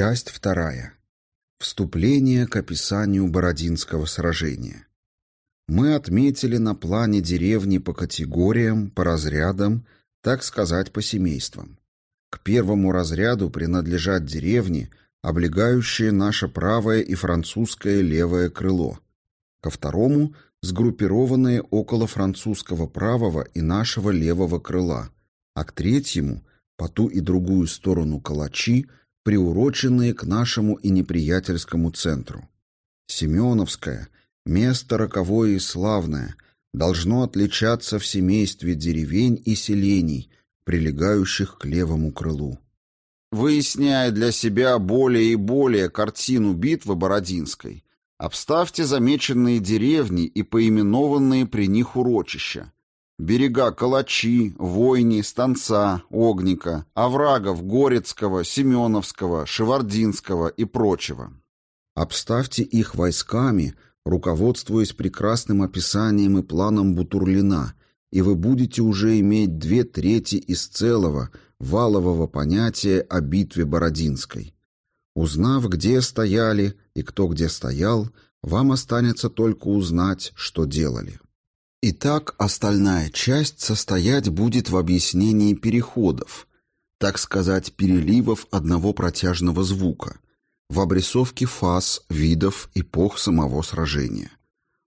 Часть вторая. Вступление к описанию Бородинского сражения. Мы отметили на плане деревни по категориям, по разрядам, так сказать, по семействам. К первому разряду принадлежат деревни, облегающие наше правое и французское левое крыло. Ко второму – сгруппированные около французского правого и нашего левого крыла, а к третьему – по ту и другую сторону калачи – приуроченные к нашему и неприятельскому центру. Семеновское, место роковое и славное, должно отличаться в семействе деревень и селений, прилегающих к левому крылу. Выясняя для себя более и более картину битвы Бородинской, обставьте замеченные деревни и поименованные при них урочища, Берега Калачи, Войни, Станца, Огника, оврагов Горецкого, Семеновского, Шевардинского и прочего. Обставьте их войсками, руководствуясь прекрасным описанием и планом Бутурлина, и вы будете уже иметь две трети из целого, валового понятия о битве Бородинской. Узнав, где стояли и кто где стоял, вам останется только узнать, что делали. Итак, остальная часть состоять будет в объяснении переходов, так сказать, переливов одного протяжного звука, в обрисовке фаз, видов, эпох самого сражения.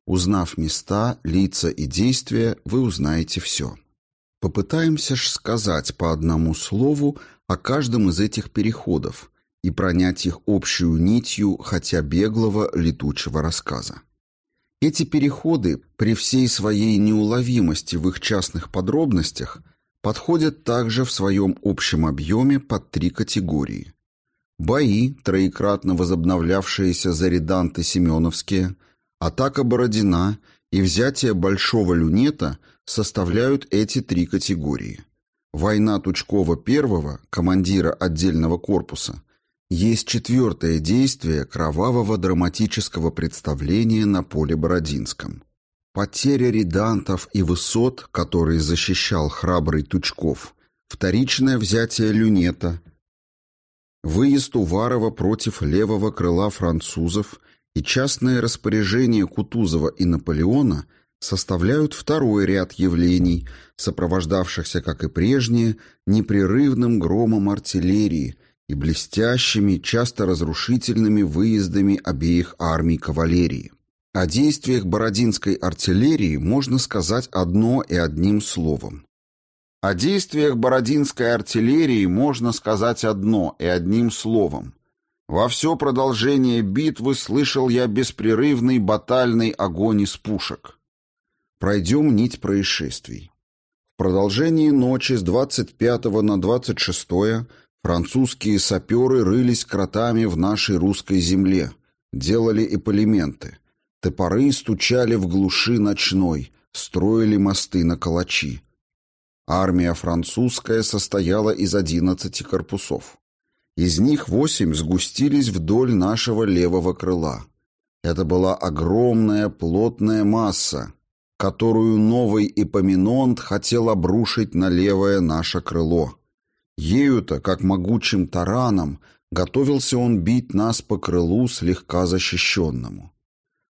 Узнав места, лица и действия, вы узнаете все. Попытаемся ж сказать по одному слову о каждом из этих переходов и пронять их общую нитью хотя беглого летучего рассказа. Эти переходы, при всей своей неуловимости в их частных подробностях, подходят также в своем общем объеме под три категории. Бои, троекратно возобновлявшиеся за реданты Семеновские, атака Бородина и взятие Большого Люнета составляют эти три категории. Война Тучкова I, командира отдельного корпуса, есть четвертое действие кровавого драматического представления на поле Бородинском. Потеря редантов и высот, которые защищал храбрый Тучков, вторичное взятие люнета, выезд Уварова против левого крыла французов и частное распоряжение Кутузова и Наполеона составляют второй ряд явлений, сопровождавшихся, как и прежние, непрерывным громом артиллерии – и блестящими, часто разрушительными выездами обеих армий кавалерии. О действиях бородинской артиллерии можно сказать одно и одним словом. О действиях бородинской артиллерии можно сказать одно и одним словом. Во все продолжение битвы слышал я беспрерывный батальный огонь из пушек. Пройдем нить происшествий. В продолжении ночи с 25 на 26 Французские саперы рылись кротами в нашей русской земле, делали эполименты. Топоры стучали в глуши ночной, строили мосты на калачи. Армия французская состояла из одиннадцати корпусов. Из них восемь сгустились вдоль нашего левого крыла. Это была огромная плотная масса, которую новый Эпоминонт хотел обрушить на левое наше крыло. Ею-то, как могучим тараном, готовился он бить нас по крылу слегка защищенному.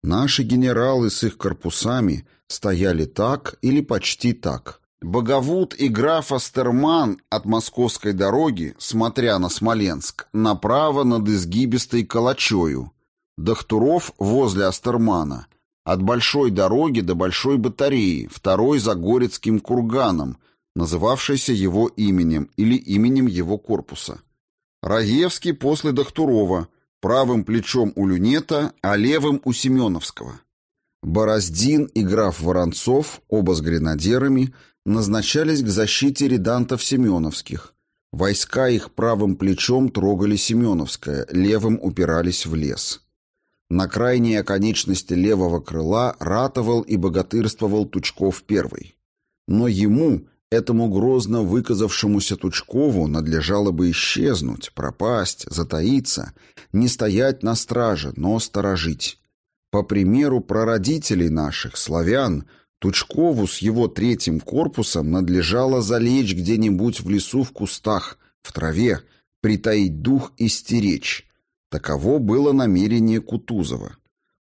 Наши генералы с их корпусами стояли так или почти так. Боговуд и граф Астерман от московской дороги, смотря на Смоленск, направо над изгибистой Калачою. Дахтуров возле Астермана. От большой дороги до большой батареи, второй за Горецким курганом, называвшейся его именем или именем его корпуса. Раевский после Дахтурова, правым плечом у Люнета, а левым у Семеновского. Бороздин и граф Воронцов, оба с гренадерами, назначались к защите редантов Семеновских. Войска их правым плечом трогали Семеновское, левым упирались в лес. На крайней оконечности левого крыла ратовал и богатырствовал Тучков I. Но ему, Этому грозно выказавшемуся Тучкову надлежало бы исчезнуть, пропасть, затаиться, не стоять на страже, но сторожить. По примеру прародителей наших, славян, Тучкову с его третьим корпусом надлежало залечь где-нибудь в лесу в кустах, в траве, притаить дух и стеречь. Таково было намерение Кутузова.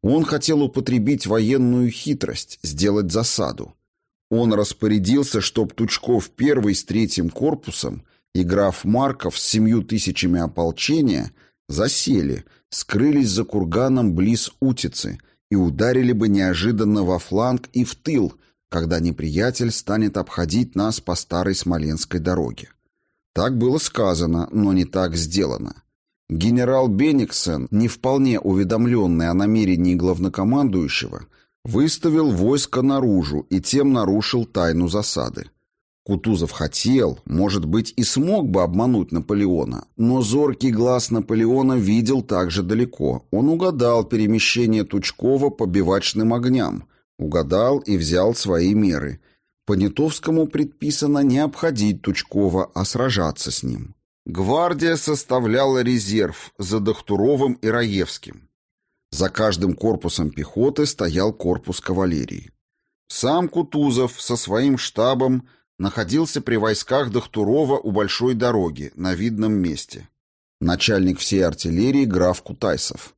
Он хотел употребить военную хитрость, сделать засаду. Он распорядился, чтоб Тучков первый с третьим корпусом и граф Марков с семью тысячами ополчения засели, скрылись за курганом близ Утицы и ударили бы неожиданно во фланг и в тыл, когда неприятель станет обходить нас по старой Смоленской дороге. Так было сказано, но не так сделано. Генерал Бениксен, не вполне уведомленный о намерении главнокомандующего, выставил войско наружу и тем нарушил тайну засады. Кутузов хотел, может быть, и смог бы обмануть Наполеона, но зоркий глаз Наполеона видел также далеко. Он угадал перемещение Тучкова по бивачным огням, угадал и взял свои меры. Понятовскому предписано не обходить Тучкова, а сражаться с ним. Гвардия составляла резерв за Дохтуровым и Раевским. За каждым корпусом пехоты стоял корпус кавалерии. Сам Кутузов со своим штабом находился при войсках Дохтурова у большой дороги на видном месте. Начальник всей артиллерии граф Кутайсов.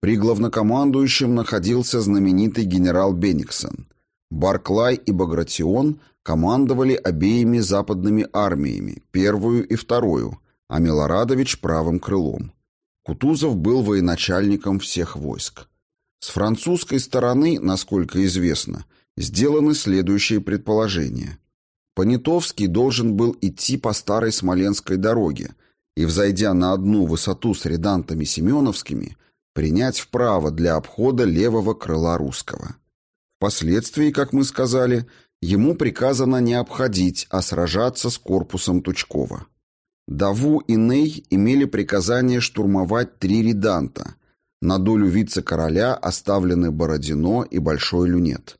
При главнокомандующем находился знаменитый генерал Бениксон. Барклай и Багратион командовали обеими западными армиями, первую и вторую, а Милорадович правым крылом. Кутузов был военачальником всех войск. С французской стороны, насколько известно, сделаны следующие предположения. Понятовский должен был идти по старой Смоленской дороге и, взойдя на одну высоту с редантами Семеновскими, принять вправо для обхода левого крыла русского. Впоследствии, как мы сказали, ему приказано не обходить, а сражаться с корпусом Тучкова. Даву и Ней имели приказание штурмовать три реданта. На долю вице-короля оставлены Бородино и Большой Люнет.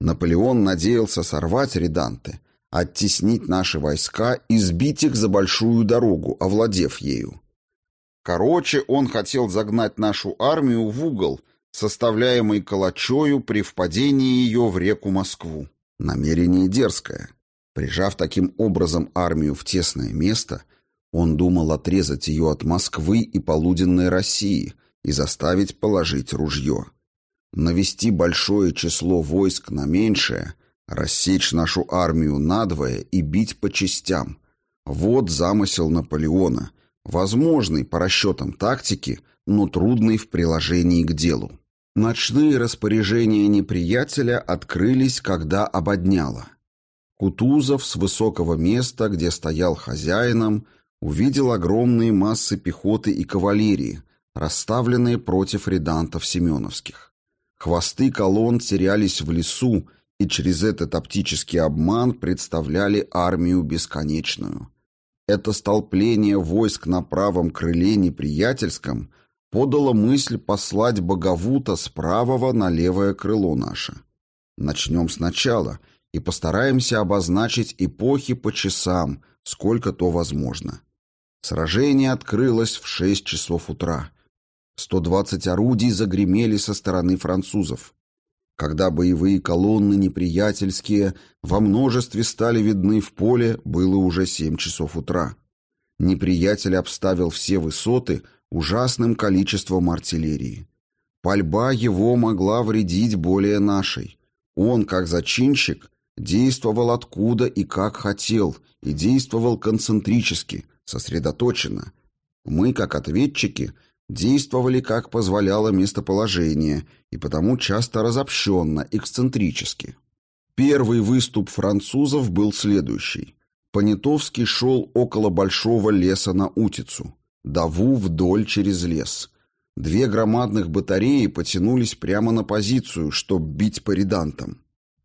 Наполеон надеялся сорвать реданты, оттеснить наши войска и сбить их за большую дорогу, овладев ею. Короче, он хотел загнать нашу армию в угол, составляемый Калачою при впадении ее в реку Москву. Намерение дерзкое. Прижав таким образом армию в тесное место – он думал отрезать ее от Москвы и полуденной России и заставить положить ружье. Навести большое число войск на меньшее, рассечь нашу армию надвое и бить по частям. Вот замысел Наполеона, возможный по расчетам тактики, но трудный в приложении к делу. Ночные распоряжения неприятеля открылись, когда ободняло. Кутузов с высокого места, где стоял хозяином, увидел огромные массы пехоты и кавалерии, расставленные против редантов семеновских. Хвосты колонн терялись в лесу и через этот оптический обман представляли армию бесконечную. Это столпление войск на правом крыле неприятельском подало мысль послать Боговута с правого на левое крыло наше. Начнем сначала и постараемся обозначить эпохи по часам, сколько то возможно. Сражение открылось в 6 часов утра. 120 орудий загремели со стороны французов. Когда боевые колонны неприятельские во множестве стали видны в поле, было уже 7 часов утра. Неприятель обставил все высоты ужасным количеством артиллерии. Пальба его могла вредить более нашей. Он, как зачинщик, действовал откуда и как хотел, и действовал концентрически, сосредоточенно. Мы, как ответчики, действовали, как позволяло местоположение, и потому часто разобщенно, эксцентрически. Первый выступ французов был следующий. Понятовский шел около большого леса на Утицу, Даву вдоль через лес. Две громадных батареи потянулись прямо на позицию, чтобы бить по редантам.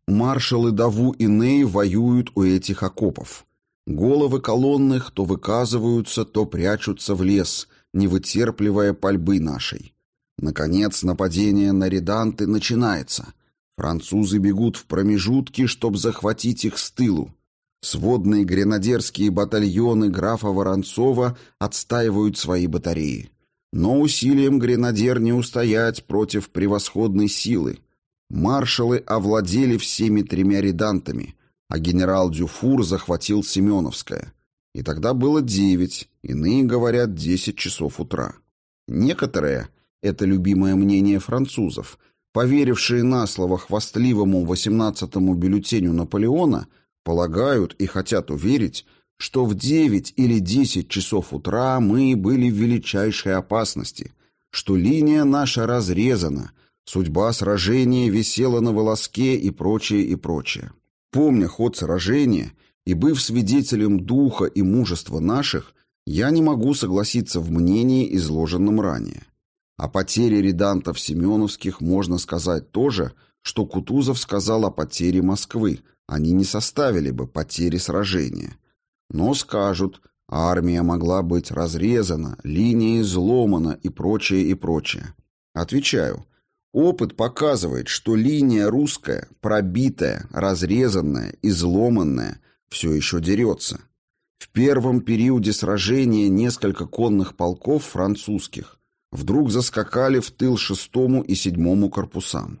Маршалы Даву и Ней воюют у этих окопов. Головы колонных то выказываются, то прячутся в лес, не вытерпливая пальбы нашей. Наконец нападение на реданты начинается. Французы бегут в промежутки, чтобы захватить их с тылу. Сводные гренадерские батальоны графа Воронцова отстаивают свои батареи. Но усилием гренадер не устоять против превосходной силы. Маршалы овладели всеми тремя редантами, а генерал Дюфур захватил Семеновское. и тогда было девять, иные говорят десять часов утра. Некоторые, это любимое мнение французов, поверившие на слово хвастливому 18-му бюллетеню Наполеона, полагают и хотят уверить, что в 9 или 10 часов утра мы были в величайшей опасности, что линия наша разрезана, судьба сражения висела на волоске и прочее, и прочее. Помня ход сражения и быв свидетелем духа и мужества наших, я не могу согласиться в мнении, изложенном ранее. О потере редантов Семеновских можно сказать то же, что Кутузов сказал о потере Москвы, они не составили бы потери сражения. Но скажут, армия могла быть разрезана, линия изломана и прочее, и прочее. Отвечаю, опыт показывает, что линия русская, пробитая, разрезанная, изломанная, все еще дерется. В первом периоде сражения несколько конных полков французских вдруг заскакали в тыл шестому и седьмому корпусам.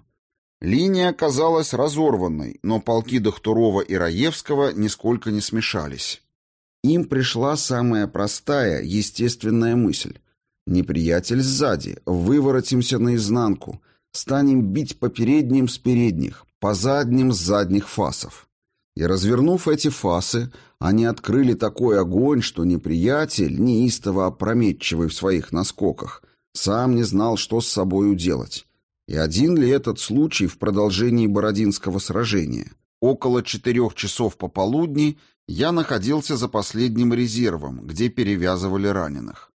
Линия оказалась разорванной, но полки Дохтурова и Раевского нисколько не смешались. Им пришла самая простая, естественная мысль. Неприятель сзади, выворотимся наизнанку, станем бить по передним с передних, по задним с задних фасов. И развернув эти фасы, они открыли такой огонь, что неприятель, неистово опрометчивый в своих наскоках, сам не знал, что с собою делать. И один ли этот случай в продолжении Бородинского сражения? Около четырех часов пополудни я находился за последним резервом, где перевязывали раненых.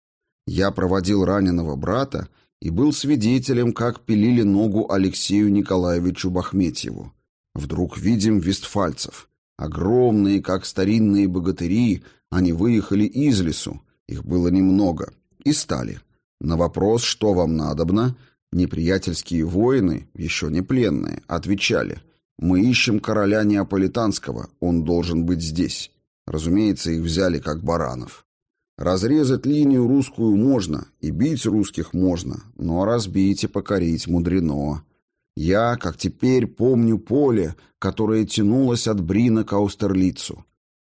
Я проводил раненого брата и был свидетелем, как пилили ногу Алексею Николаевичу Бахметьеву. Вдруг видим вестфальцев. Огромные, как старинные богатыри, они выехали из лесу, их было немного, и стали. На вопрос, что вам надобно, неприятельские воины, еще не пленные, отвечали – мы ищем короля Неаполитанского, он должен быть здесь. Разумеется, их взяли как баранов. Разрезать линию русскую можно, и бить русских можно, но разбить и покорить мудрено. Я, как теперь, помню поле, которое тянулось от Брина к Аустерлицу.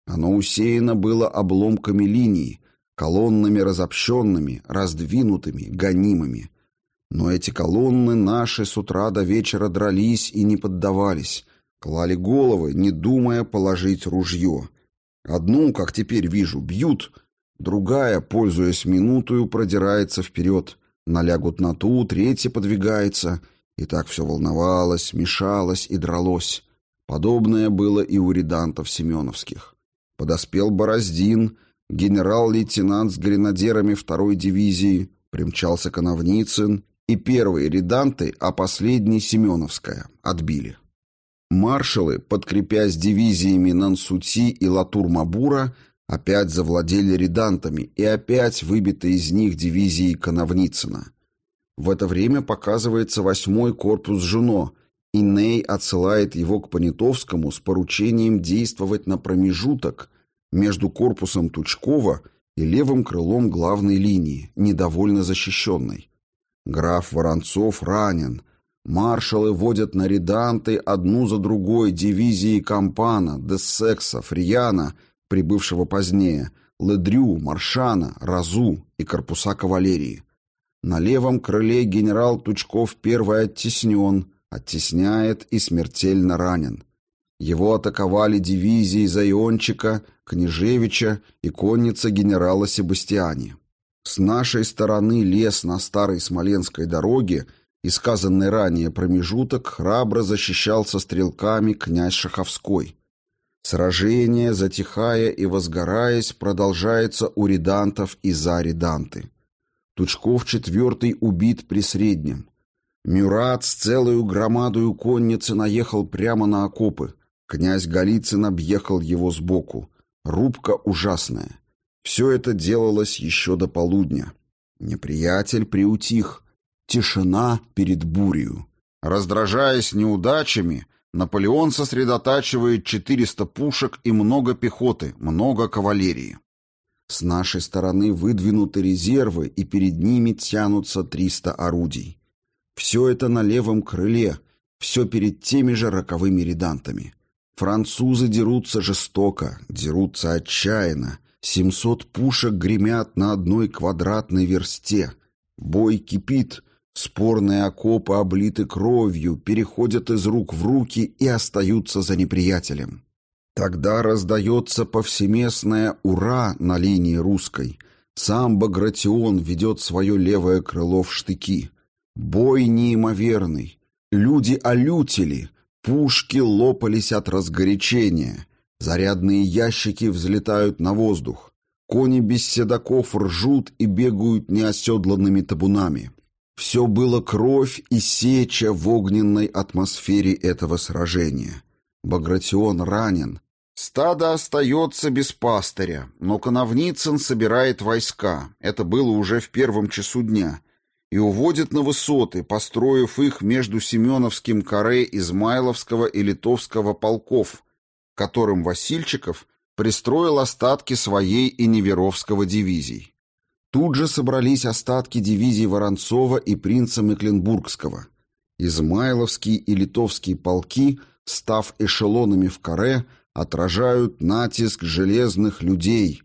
Оно усеяно было обломками линий, колоннами разобщенными, раздвинутыми, гонимыми. Но эти колонны наши с утра до вечера дрались и не поддавались, клали головы, не думая положить ружье. Одну, как теперь вижу, бьют, другая, пользуясь минутою, продирается вперед, налягут на ту, третья подвигается, и так все волновалось, мешалось и дралось. Подобное было и у редантов семеновских. Подоспел Бороздин, генерал-лейтенант с гренадерами второй дивизии, примчался Коновницын, и первые реданты, а последний Семеновская, отбили. Маршалы, подкрепясь дивизиями Нансути и Латур-Мабура, опять завладели редантами и опять выбиты из них дивизии Коновницына. В это время показывается восьмой корпус Жуно, и Ней отсылает его к Понятовскому с поручением действовать на промежуток между корпусом Тучкова и левым крылом главной линии, недовольно защищенной. Граф Воронцов ранен. Маршалы водят на реданты одну за другой дивизии Кампана, Дессекса, Фрияна, прибывшего позднее, Ледрю, Маршана, Разу и корпуса кавалерии. На левом крыле генерал Тучков первый оттеснен, оттесняет и смертельно ранен. Его атаковали дивизии Зайончика, Княжевича и конница генерала Себастьяни. С нашей стороны лес на старой Смоленской дороге и сказанный ранее промежуток храбро защищался стрелками князь Шаховской. Сражение, затихая и возгораясь, продолжается у редантов и за реданты. Тучков четвертый убит при среднем. Мюрат с целою громадою конницы наехал прямо на окопы. Князь Голицын объехал его сбоку. Рубка ужасная. Все это делалось еще до полудня. Неприятель приутих. Тишина перед бурею. Раздражаясь неудачами, Наполеон сосредотачивает 400 пушек и много пехоты, много кавалерии. С нашей стороны выдвинуты резервы, и перед ними тянутся 300 орудий. Все это на левом крыле, все перед теми же роковыми редантами. Французы дерутся жестоко, дерутся отчаянно, Семьсот пушек гремят на одной квадратной версте. Бой кипит, спорные окопы облиты кровью, переходят из рук в руки и остаются за неприятелем. Тогда раздается повсеместное «Ура!» на линии русской. Сам Багратион ведет свое левое крыло в штыки. Бой неимоверный. Люди олютили. Пушки лопались от разгорячения. Зарядные ящики взлетают на воздух. Кони без седаков ржут и бегают неоседланными табунами. Все было кровь и сеча в огненной атмосфере этого сражения. Багратион ранен. Стадо остается без пастыря, но Коновницын собирает войска, это было уже в первом часу дня, и уводит на высоты, построив их между Семеновским каре Измайловского и Литовского полков, которым Васильчиков пристроил остатки своей и Неверовского дивизий. Тут же собрались остатки дивизий Воронцова и принца Мекленбургского. Измайловский и Литовские полки, став эшелонами в каре, отражают натиск железных людей.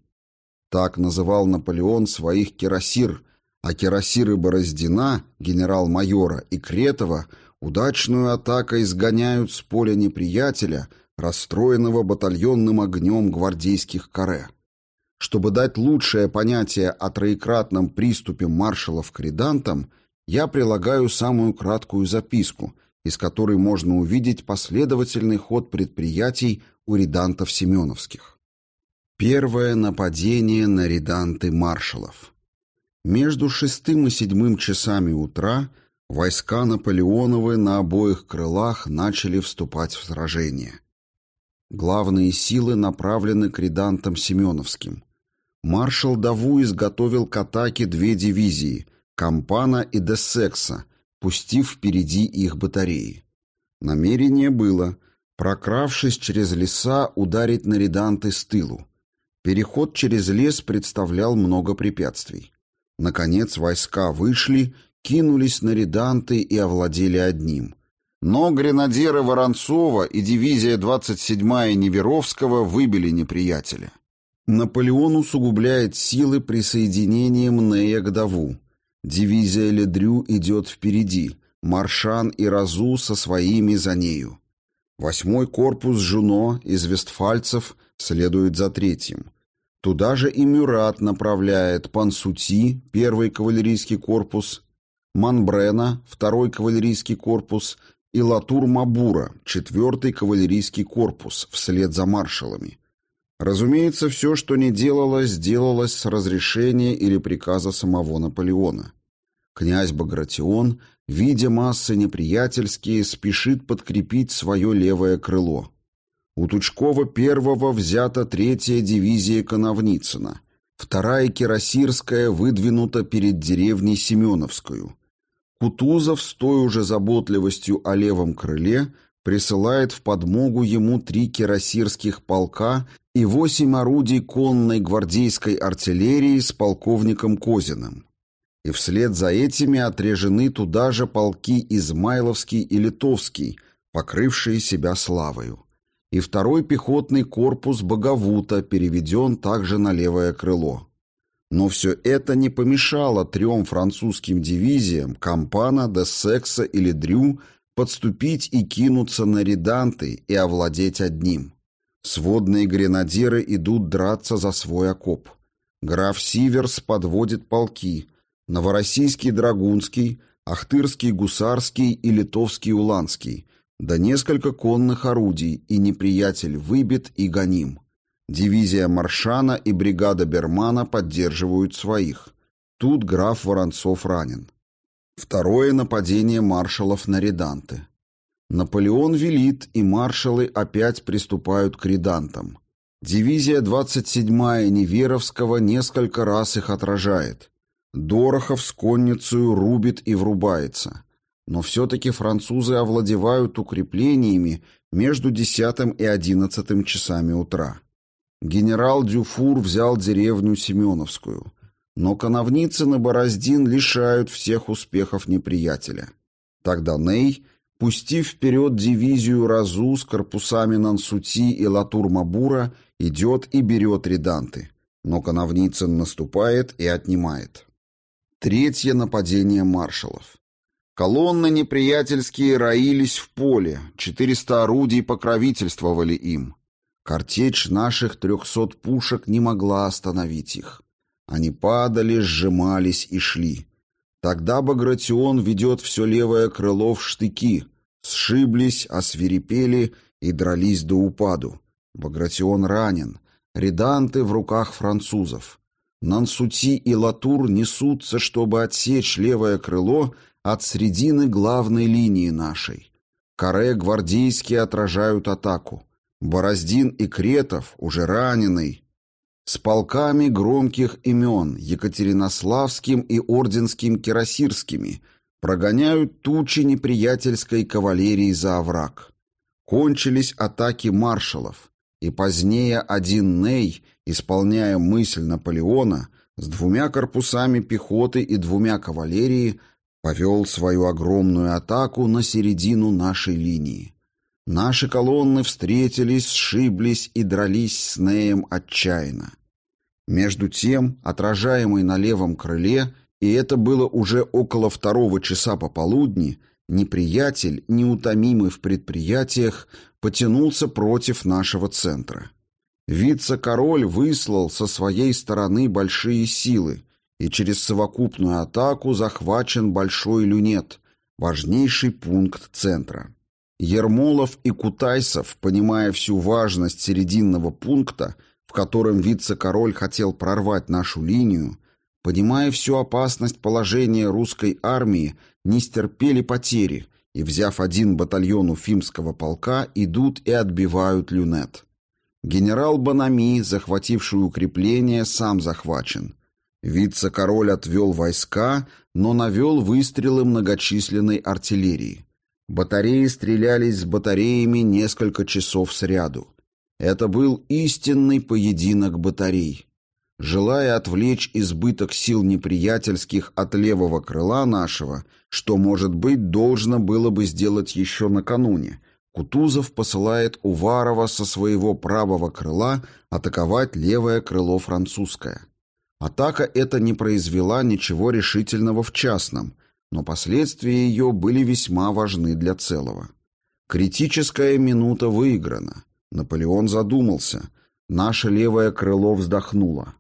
Так называл Наполеон своих кирасир, а кирасиры Бороздина, генерал-майора, и Кретова удачную атакой изгоняют с поля неприятеля, расстроенного батальонным огнем гвардейских каре. Чтобы дать лучшее понятие о троекратном приступе маршалов к редантам, я прилагаю самую краткую записку, из которой можно увидеть последовательный ход предприятий у редантов Семеновских. Первое нападение на реданты маршалов. Между шестым и седьмым часами утра войска Наполеоновы на обоих крылах начали вступать в сражение. Главные силы направлены к редантам Семеновским. Маршал Даву изготовил к атаке две дивизии – Кампана и Дессекса, пустив впереди их батареи. Намерение было, прокравшись через леса, ударить на реданты с тылу. Переход через лес представлял много препятствий. Наконец войска вышли, кинулись на реданты и овладели одним. Но гренадеры Воронцова и дивизия 27-я Неверовского выбили неприятеля. Наполеон усугубляет силы присоединением Нея к Даву. Дивизия Ледрю идет впереди, Маршан и Разу со своими за нею. Восьмой корпус Жуно из вестфальцев следует за третьим. Туда же и Мюрат направляет Пансути, первый кавалерийский корпус, Манбрена, второй кавалерийский корпус и Латур-Мабура, четвертый кавалерийский корпус, вслед за маршалами. Разумеется, все, что не делалось, делалось с разрешения или приказа самого Наполеона. Князь Багратион, видя массы неприятельские, спешит подкрепить свое левое крыло. У Тучкова первого взята третья дивизия Коновницына, вторая Кирасирская выдвинута перед деревней Семеновскую. Кутузов с той уже заботливостью о левом крыле присылает в подмогу ему три кирасирских полка и восемь орудий конной гвардейской артиллерии с полковником Козиным. И вслед за этими отрежены туда же полки Измайловский и Литовский, покрывшие себя славою. И второй пехотный корпус Боговута переведен также на левое крыло. Но все это не помешало трем французским дивизиям Кампана, Дессекса или Дрю подступить и кинуться на реданты и овладеть одним. Сводные гренадеры идут драться за свой окоп. Граф Сиверс подводит полки. Новороссийский Драгунский, Ахтырский Гусарский и Литовский Уланский. Да несколько конных орудий, и неприятель выбит и гоним. Дивизия Маршана и бригада Бермана поддерживают своих. Тут граф Воронцов ранен. Второе нападение маршалов на реданты. Наполеон велит, и маршалы опять приступают к редантам. Дивизия 27-я Неверовского несколько раз их отражает. Дорохов с конницей рубит и врубается. Но все-таки французы овладевают укреплениями между 10 и 11 часами утра. Генерал Дюфур взял деревню Семеновскую, но Коновницын и Бороздин лишают всех успехов неприятеля. Тогда Ней, пустив вперед дивизию Разу с корпусами Нансути и Латур-Мабура, идет и берет реданты. но Коновницын наступает и отнимает. Третье нападение маршалов. Колонны неприятельские роились в поле, 400 орудий покровительствовали им. Картечь наших трехсот пушек не могла остановить их. Они падали, сжимались и шли. Тогда Багратион ведет все левое крыло в штыки. Сшиблись, освирепели и дрались до упаду. Багратион ранен. Реданты в руках французов. Нансути и Латур несутся, чтобы отсечь левое крыло от середины главной линии нашей. Каре гвардейские отражают атаку. Бороздин и Кретов, уже раненый, с полками громких имен Екатеринославским и Орденским Кирасирскими прогоняют тучи неприятельской кавалерии за овраг. Кончились атаки маршалов, и позднее один Ней, исполняя мысль Наполеона, с двумя корпусами пехоты и двумя кавалерии повел свою огромную атаку на середину нашей линии. Наши колонны встретились, сшиблись и дрались с Неем отчаянно. Между тем, отражаемый на левом крыле, и это было уже около второго часа пополудни, неприятель, неутомимый в предприятиях, потянулся против нашего центра. Вице-король выслал со своей стороны большие силы, и через совокупную атаку захвачен Большой Люнет, важнейший пункт центра. Ермолов и Кутайсов, понимая всю важность серединного пункта, в котором вице-король хотел прорвать нашу линию, понимая всю опасность положения русской армии, не стерпели потери и, взяв один батальон Уфимского полка, идут и отбивают люнет. Генерал Банами, захвативший укрепление, сам захвачен. Вице-король отвел войска, но навел выстрелы многочисленной артиллерии. Батареи стрелялись с батареями несколько часов сряду. Это был истинный поединок батарей. Желая отвлечь избыток сил неприятельских от левого крыла нашего, что, может быть, должно было бы сделать еще накануне, Кутузов посылает Уварова со своего правого крыла атаковать левое крыло французское. Атака эта не произвела ничего решительного в частном – но последствия ее были весьма важны для целого. Критическая минута выиграна. Наполеон задумался. Наше левое крыло вздохнуло.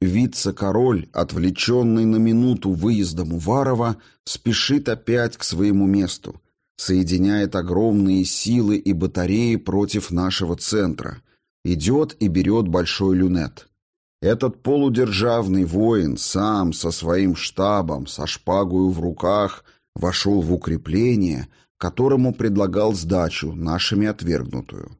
Вице-король, отвлеченный на минуту выездом Уварова, спешит опять к своему месту, соединяет огромные силы и батареи против нашего центра, идет и берет большой люнет. Этот полудержавный воин сам со своим штабом, со шпагою в руках, вошел в укрепление, которому предлагал сдачу, нашими отвергнутую.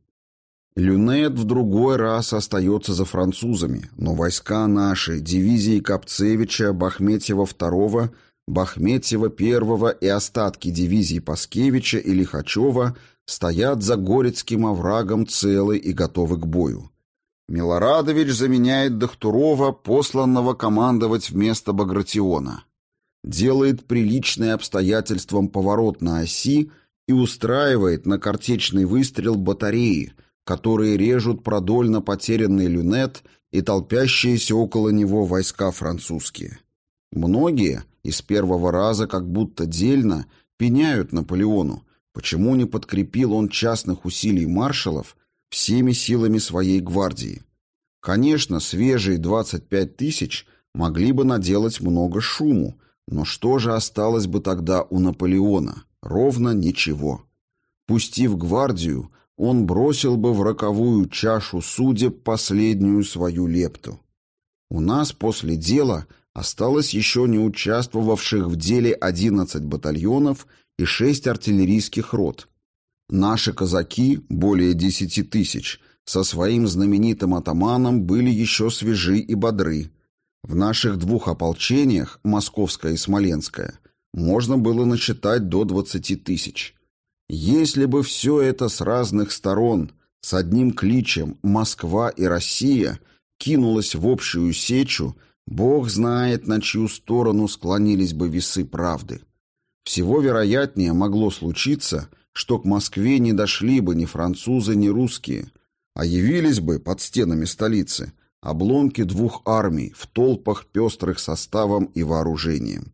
Люнет в другой раз остается за французами, но войска наши, дивизии Капцевича, Бахметьева II, Бахметьева I и остатки дивизий Паскевича и Лихачева стоят за Горецким оврагом целы и готовы к бою. Милорадович заменяет Дахтурова, посланного командовать вместо Багратиона. Делает приличный обстоятельствам поворот на оси и устраивает на картечный выстрел батареи, которые режут продольно потерянный люнет и толпящиеся около него войска французские. Многие, из первого раза как будто дельно, пеняют Наполеону, почему не подкрепил он частных усилий маршалов всеми силами своей гвардии. Конечно, свежие 25 тысяч могли бы наделать много шуму, но что же осталось бы тогда у Наполеона? Ровно ничего. Пустив гвардию, он бросил бы в роковую чашу судеб последнюю свою лепту. У нас после дела осталось еще не участвовавших в деле 11 батальонов и 6 артиллерийских рот, Наши казаки, более десяти тысяч, со своим знаменитым атаманом были еще свежи и бодры. В наших двух ополчениях, Московское и Смоленское, можно было насчитать до двадцати тысяч. Если бы все это с разных сторон, с одним кличем «Москва и Россия» кинулось в общую сечу, Бог знает, на чью сторону склонились бы весы правды. Всего вероятнее могло случиться, что к Москве не дошли бы ни французы, ни русские, а явились бы под стенами столицы обломки двух армий в толпах пестрых составом и вооружением.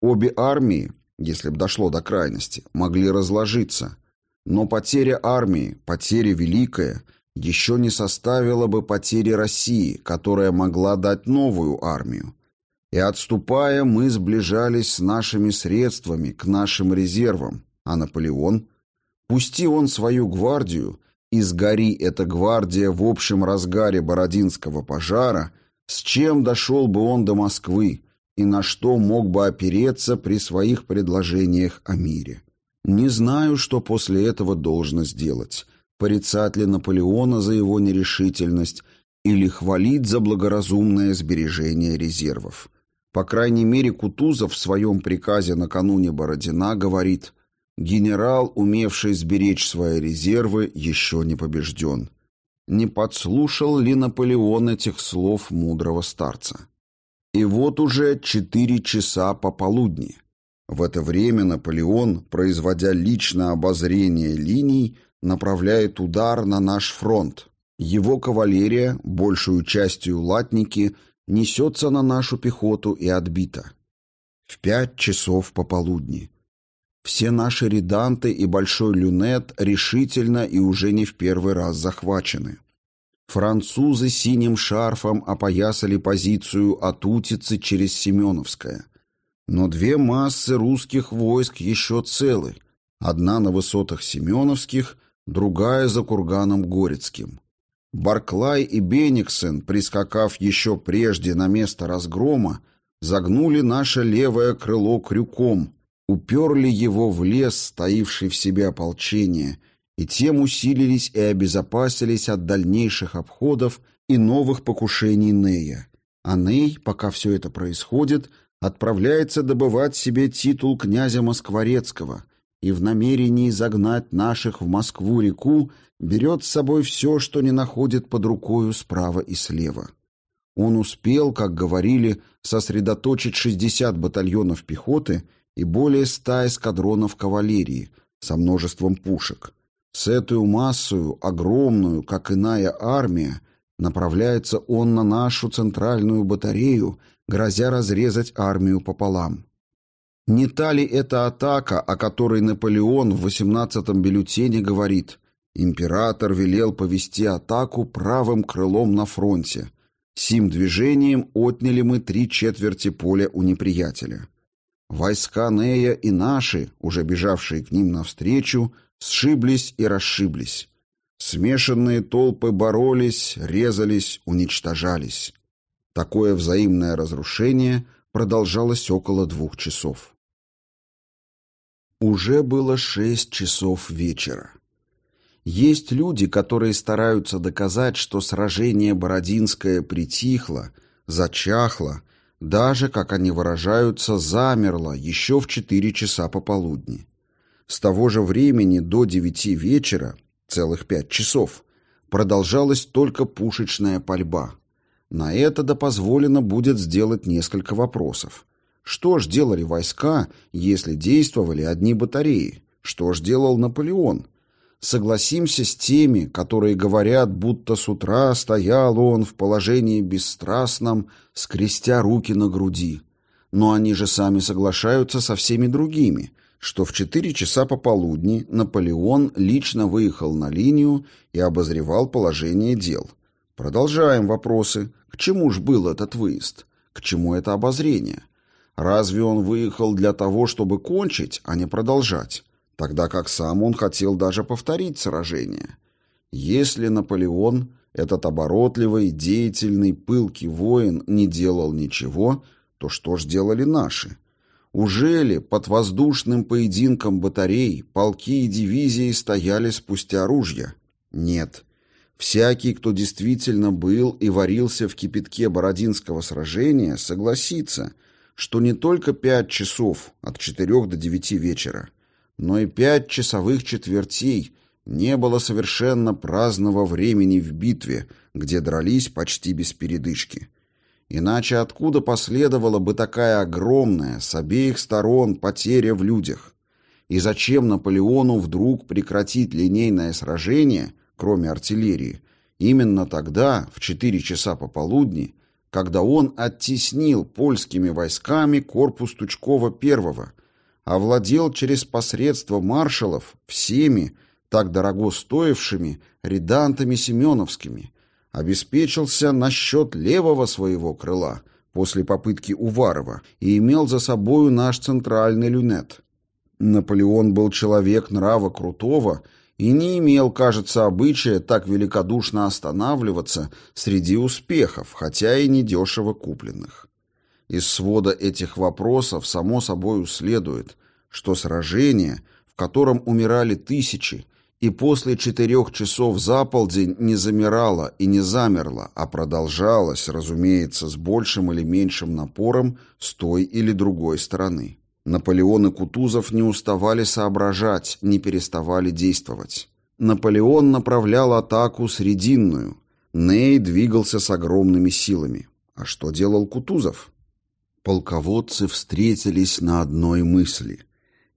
Обе армии, если б дошло до крайности, могли разложиться, но потеря армии, потеря великая, еще не составила бы потери России, которая могла дать новую армию. И отступая, мы сближались с нашими средствами к нашим резервам, а Наполеон, пусти он свою гвардию, и сгори эта гвардия в общем разгаре Бородинского пожара, с чем дошел бы он до Москвы и на что мог бы опереться при своих предложениях о мире. Не знаю, что после этого должно сделать. Порицать ли Наполеона за его нерешительность или хвалить за благоразумное сбережение резервов. По крайней мере, Кутузов в своем приказе накануне Бородина говорит «Генерал, умевший сберечь свои резервы, еще не побежден». Не подслушал ли Наполеон этих слов мудрого старца? И вот уже четыре часа пополудни. В это время Наполеон, производя личное обозрение линий, направляет удар на наш фронт. Его кавалерия, большую частью латники, несется на нашу пехоту и отбита. В пять часов пополудни. Все наши реданты и большой люнет решительно и уже не в первый раз захвачены. Французы синим шарфом опоясали позицию от Утицы через Семеновское. Но две массы русских войск еще целы. Одна на высотах Семеновских, другая за курганом Горецким. Барклай и Бениксен, прискакав еще прежде на место разгрома, загнули наше левое крыло крюком, уперли его в лес, стоивший в себе ополчение, и тем усилились и обезопасились от дальнейших обходов и новых покушений Нея. А Ней, пока все это происходит, отправляется добывать себе титул князя Москворецкого и в намерении загнать наших в Москву-реку берет с собой все, что не находит под рукою справа и слева. Он успел, как говорили, сосредоточить 60 батальонов пехоты и более 100 эскадронов кавалерии со множеством пушек. С этой массою, огромную, как иная армия, направляется он на нашу центральную батарею грозя разрезать армию пополам. Не та ли это атака, о которой Наполеон в 18-м бюллетене говорит «Император велел повести атаку правым крылом на фронте. Сим движением отняли мы три четверти поля у неприятеля». Войска Нея и наши, уже бежавшие к ним навстречу, сшиблись и расшиблись. Смешанные толпы боролись, резались, уничтожались. Такое взаимное разрушение продолжалось около двух часов. Уже было шесть часов вечера. Есть люди, которые стараются доказать, что сражение Бородинское притихло, зачахло, даже, как они выражаются, замерло еще в четыре часа пополудни. С того же времени до девяти вечера, целых пять часов, продолжалась только пушечная пальба. На это да позволено будет сделать несколько вопросов. Что ж делали войска, если действовали одни батареи? Что ж делал Наполеон? Согласимся с теми, которые говорят, будто с утра стоял он в положении бесстрастном, скрестя руки на груди. Но они же сами соглашаются со всеми другими, что в четыре часа пополудни Наполеон лично выехал на линию и обозревал положение дел. Продолжаем вопросы. К чему ж был этот выезд? К чему это обозрение? Разве он выехал для того, чтобы кончить, а не продолжать? Тогда как сам он хотел даже повторить сражение. Если Наполеон, этот оборотливый, деятельный, пылкий воин, не делал ничего, то что ж делали наши? Ужели под воздушным поединком батарей полки и дивизии стояли спустя ружья? Нет. Всякий, кто действительно был и варился в кипятке Бородинского сражения, согласится, что не только пять часов от четырех до девяти вечера, но и пять часовых четвертей не было совершенно праздного времени в битве, где дрались почти без передышки. Иначе откуда последовала бы такая огромная с обеих сторон потеря в людях? И зачем Наполеону вдруг прекратить линейное сражение – кроме артиллерии, Именно тогда, в 4 часа пополудни, когда он оттеснил польскими войсками корпус Тучкова I, овладел через посредство маршалов всеми, так дорого стоившими, редантами семеновскими, обеспечился насчет левого своего крыла после попытки Уварова и имел за собою наш центральный люнет. Наполеон был человек нрава крутого и не имел, кажется, обычая так великодушно останавливаться среди успехов, хотя и недешево купленных. Из свода этих вопросов само собой следует, что сражение, в котором умирали тысячи, и после четырех часов за полдень не замирало и не замерло, а продолжалось, разумеется, с большим или меньшим напором с той или другой стороны. Наполеон и Кутузов не уставали соображать, не переставали действовать. Наполеон направлял атаку срединную. Ней двигался с огромными силами. А что делал Кутузов? Полководцы встретились на одной мысли.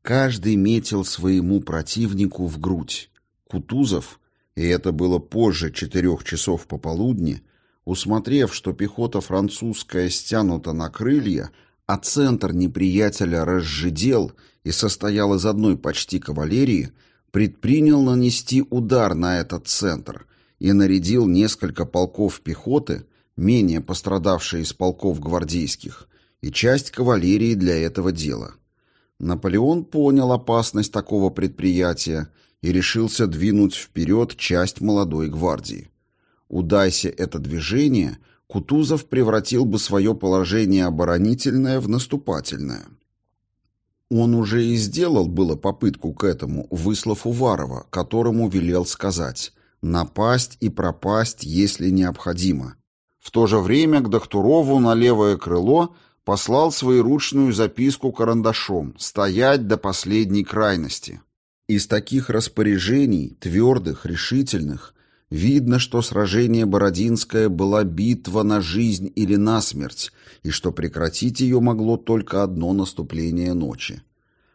Каждый метил своему противнику в грудь. Кутузов, и это было позже четырех часов пополудни, усмотрев, что пехота французская стянута на крылья, а центр неприятеля разжидел и состоял из одной почти кавалерии, предпринял нанести удар на этот центр и нарядил несколько полков пехоты, менее пострадавшие из полков гвардейских, и часть кавалерии для этого дела. Наполеон понял опасность такого предприятия и решился двинуть вперед часть молодой гвардии. Удайся это движение – Кутузов превратил бы свое положение оборонительное в наступательное. Он уже и сделал было попытку к этому, выслав Уварова, которому велел сказать «напасть и пропасть, если необходимо». В то же время к Дохтурову на левое крыло послал своеручную записку карандашом «стоять до последней крайности». Из таких распоряжений, твердых, решительных, Видно, что сражение Бородинское была битва на жизнь или на смерть, и что прекратить ее могло только одно наступление ночи.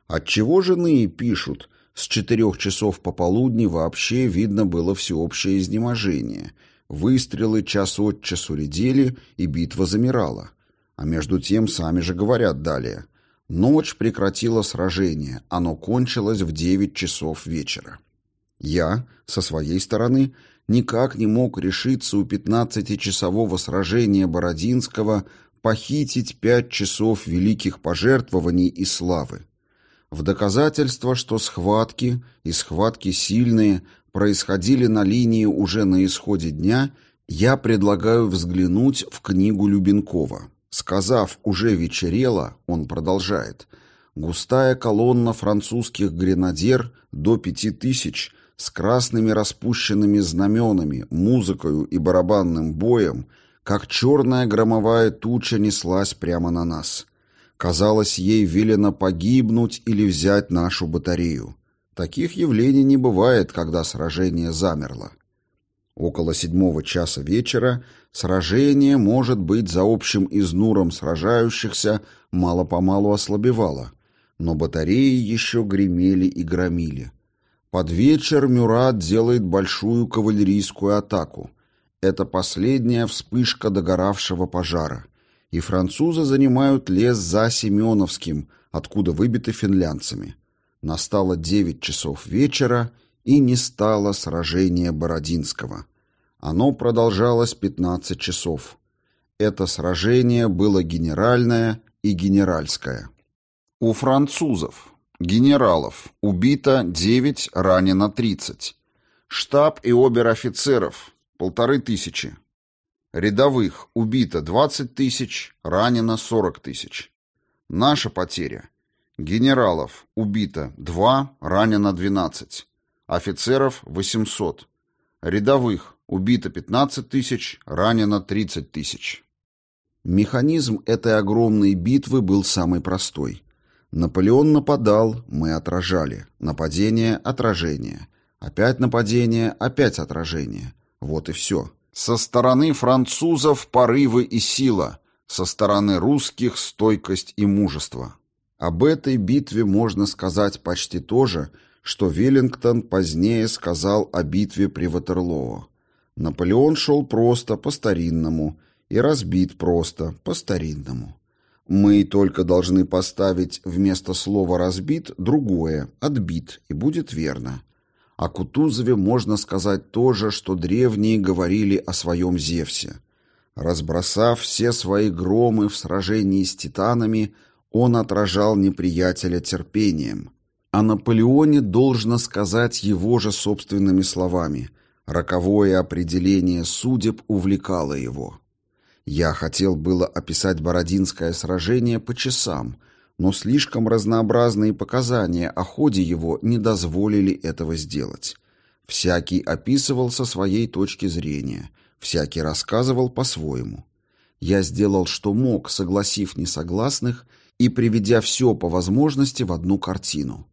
Отчего жены пишут, с четырех часов пополудни вообще видно было всеобщее изнеможение. Выстрелы час от часу редели, и битва замирала. А между тем сами же говорят далее. Ночь прекратила сражение, оно кончилось в девять часов вечера. Я, со своей стороны, никак не мог решиться у пятнадцатичасового сражения Бородинского похитить пять часов великих пожертвований и славы. В доказательство, что схватки, и схватки сильные, происходили на линии уже на исходе дня, я предлагаю взглянуть в книгу Любенкова. Сказав «уже вечерело», он продолжает, «густая колонна французских гренадер до пяти тысяч – с красными распущенными знаменами, музыкою и барабанным боем, как черная громовая туча неслась прямо на нас. Казалось, ей велено погибнуть или взять нашу батарею. Таких явлений не бывает, когда сражение замерло. Около седьмого часа вечера сражение, может быть, за общим изнуром сражающихся, мало-помалу ослабевало, но батареи еще гремели и громили. Под вечер Мюрат делает большую кавалерийскую атаку. Это последняя вспышка догоравшего пожара. И французы занимают лес за Семеновским, откуда выбиты финлянцами. Настало девять часов вечера, и не стало сражения Бородинского. Оно продолжалось пятнадцать часов. Это сражение было генеральное и генеральское. У французов Генералов. Убито 9, ранено 30. Штаб и обер-офицеров. Полторы тысячи. Рядовых. Убито 20 тысяч, ранено 40 тысяч. Наша потеря. Генералов. Убито 2, ранено 12. Офицеров 800. Рядовых. Убито 15 тысяч, ранено 30 тысяч. Механизм этой огромной битвы был самый простой – Наполеон нападал, мы отражали. Нападение, отражение. Опять нападение, опять отражение. Вот и все. Со стороны французов порывы и сила, со стороны русских стойкость и мужество. Об этой битве можно сказать почти то же, что Веллингтон позднее сказал о битве при Ватерлоо. Наполеон шел просто, по-старинному, и разбит просто, по-старинному. Мы только должны поставить вместо слова «разбит» другое «отбит», и будет верно. О Кутузове можно сказать то же, что древние говорили о своем Зевсе. Разбросав все свои громы в сражении с титанами, он отражал неприятеля терпением. О Наполеоне должно сказать его же собственными словами. Роковое определение судеб увлекало его. Я хотел было описать Бородинское сражение по часам, но слишком разнообразные показания о ходе его не дозволили этого сделать. Всякий описывал со своей точки зрения, всякий рассказывал по-своему. Я сделал, что мог, согласив несогласных и приведя все по возможности в одну картину.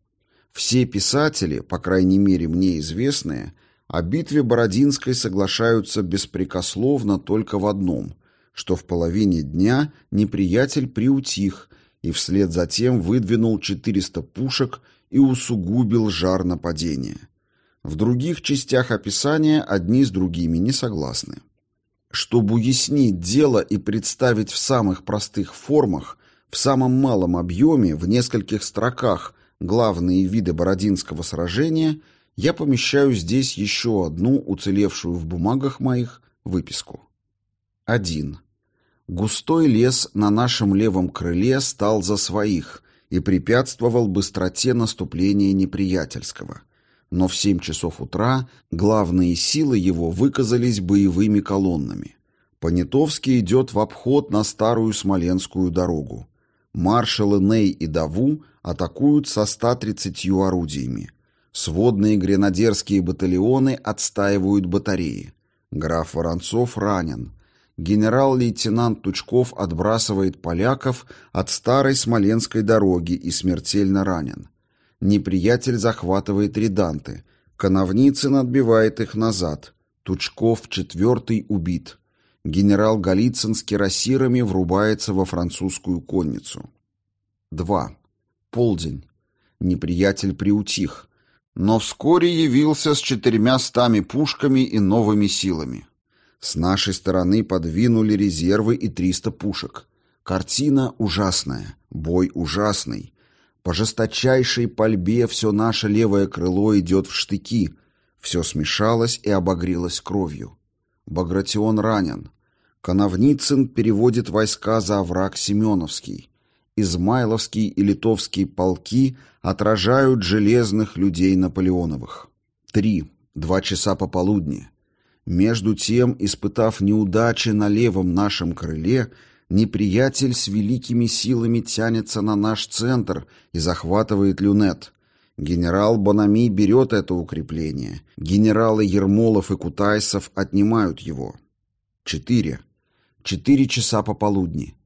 Все писатели, по крайней мере мне известные, о битве Бородинской соглашаются беспрекословно только в одном – что в половине дня неприятель приутих и вслед за тем выдвинул 400 пушек и усугубил жар нападения. В других частях описания одни с другими не согласны. Чтобы уяснить дело и представить в самых простых формах, в самом малом объеме, в нескольких строках главные виды Бородинского сражения, я помещаю здесь еще одну уцелевшую в бумагах моих выписку. 1. Густой лес на нашем левом крыле стал за своих и препятствовал быстроте наступления неприятельского. Но в семь часов утра главные силы его выказались боевыми колоннами. Понятовский идет в обход на старую Смоленскую дорогу. Маршалы Ней и Даву атакуют со 130 орудиями. Сводные гренадерские батальоны отстаивают батареи. Граф Воронцов ранен генерал-лейтенант Тучков отбрасывает поляков от старой Смоленской дороги и смертельно ранен. Неприятель захватывает реданты. Коновницын отбивает их назад. Тучков четвертый убит. Генерал Голицын с кирасирами врубается во французскую конницу. 2. Полдень. Неприятель приутих, но вскоре явился с четырьмя стами пушками и новыми силами. С нашей стороны подвинули резервы и 300 пушек. Картина ужасная, бой ужасный. По жесточайшей пальбе все наше левое крыло идет в штыки. Все смешалось и обогрелось кровью. Багратион ранен. Коновницын переводит войска за овраг Семеновский. Измайловский и литовские полки отражают железных людей Наполеоновых. Три. Два часа пополудни. Между тем, испытав неудачи на левом нашем крыле, неприятель с великими силами тянется на наш центр и захватывает люнет. Генерал Банами берет это укрепление. Генералы Ермолов и Кутайсов отнимают его. 4. Четыре часа пополудни.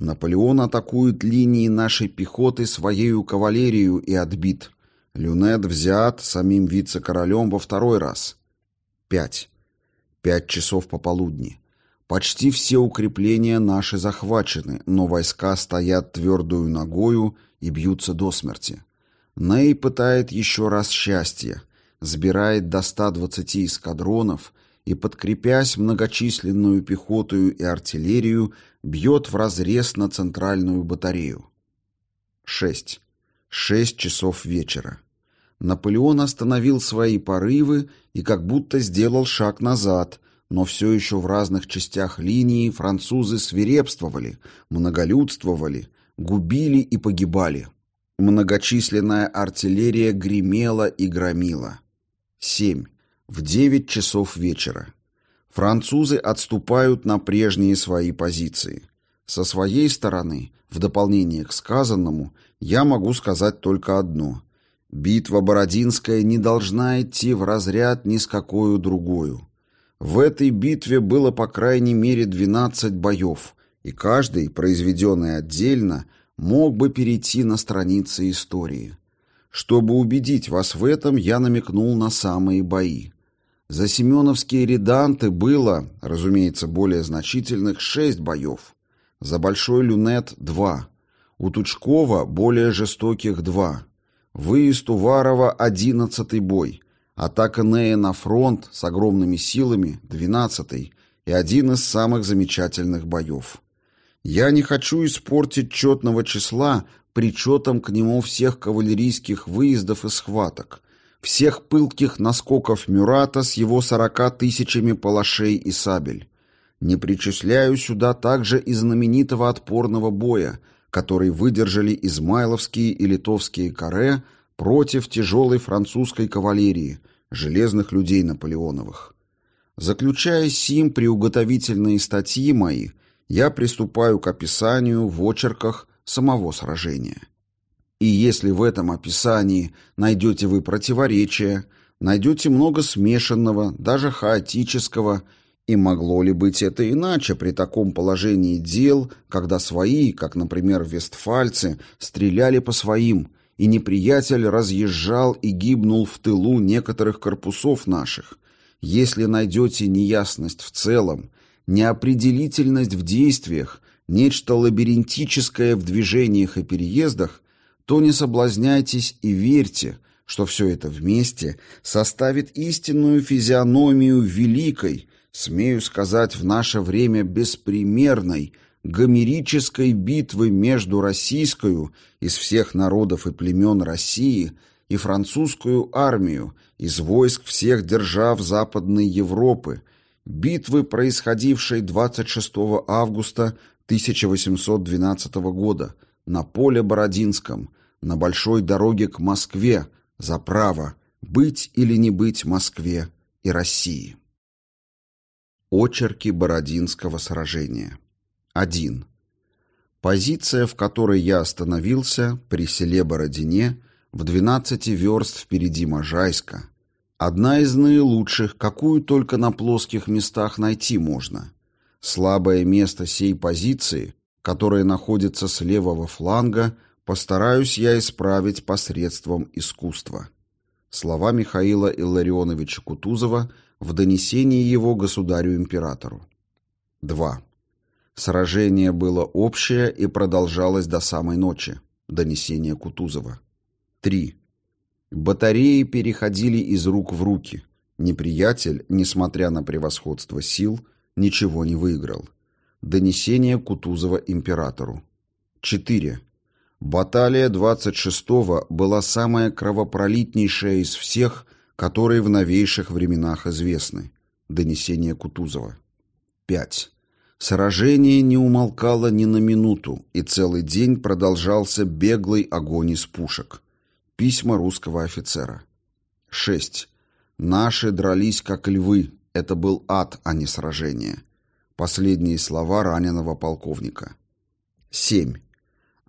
Наполеон атакует линии нашей пехоты своею кавалерию и отбит. Люнет взят самим вице-королем во второй раз. 5. Пять часов пополудни. Почти все укрепления наши захвачены, но войска стоят твердую ногою и бьются до смерти. Ней пытает еще раз счастье, сбирает до 120 эскадронов и, подкрепясь многочисленную пехотою и артиллерию, бьет в разрез на центральную батарею. 6. Шесть часов вечера. Наполеон остановил свои порывы и как будто сделал шаг назад, но все еще в разных частях линии французы свирепствовали, многолюдствовали, губили и погибали. Многочисленная артиллерия гремела и громила. 7. В 9 часов вечера. Французы отступают на прежние свои позиции. Со своей стороны, в дополнение к сказанному, я могу сказать только одно – Битва Бородинская не должна идти в разряд ни с какую другую. В этой битве было по крайней мере 12 боев, и каждый, произведенный отдельно, мог бы перейти на страницы истории. Чтобы убедить вас в этом, я намекнул на самые бои. За семеновские реданты было, разумеется, более значительных, шесть боев. За Большой Люнет – два. У Тучкова более жестоких – два. Выезд Уварова — одиннадцатый бой, Атака Нея на фронт с огромными силами – двенадцатый и один из самых замечательных боев. Я не хочу испортить четного числа причетом к нему всех кавалерийских выездов и схваток, всех пылких наскоков Мюрата с его сорока тысячами палашей и сабель. Не причисляю сюда также и знаменитого отпорного боя, который выдержали измайловские и литовские каре против тяжелой французской кавалерии, железных людей Наполеоновых. Заключая сим приуготовительные статьи мои, я приступаю к описанию в очерках самого сражения. И если в этом описании найдете вы противоречия, найдете много смешанного, даже хаотического, и могло ли быть это иначе при таком положении дел, когда свои, как, например, вестфальцы, стреляли по своим, и неприятель разъезжал и гибнул в тылу некоторых корпусов наших, если найдете неясность в целом, неопределительность в действиях, нечто лабиринтическое в движениях и переездах, то не соблазняйтесь и верьте, что все это вместе составит истинную физиономию великой, смею сказать, в наше время беспримерной, гомерической битвы между российскую из всех народов и племен России и французскую армию из войск всех держав Западной Европы, битвы, происходившей 26 августа 1812 года на поле Бородинском, на большой дороге к Москве за право быть или не быть Москве и России. Очерки Бородинского сражения. 1. Позиция, в которой я остановился, при селе Бородине, в 12 верст впереди Можайска, одна из наилучших, какую только на плоских местах найти можно. Слабое место сей позиции, которое находится с левого фланга – Постараюсь я исправить посредством искусства. Слова Михаила Илларионовича Кутузова в донесении его государю-императору. 2. Сражение было общее и продолжалось до самой ночи. Донесение Кутузова. 3. Батареи переходили из рук в руки. Неприятель, несмотря на превосходство сил, ничего не выиграл. Донесение Кутузова императору. 4. Баталия 26-го была самая кровопролитнейшая из всех, которые в новейших временах известны. Донесение Кутузова. 5. Сражение не умолкало ни на минуту, и целый день продолжался беглый огонь из пушек. Письма русского офицера. 6. Наши дрались как львы. Это был ад, а не сражение. Последние слова раненого полковника. 7.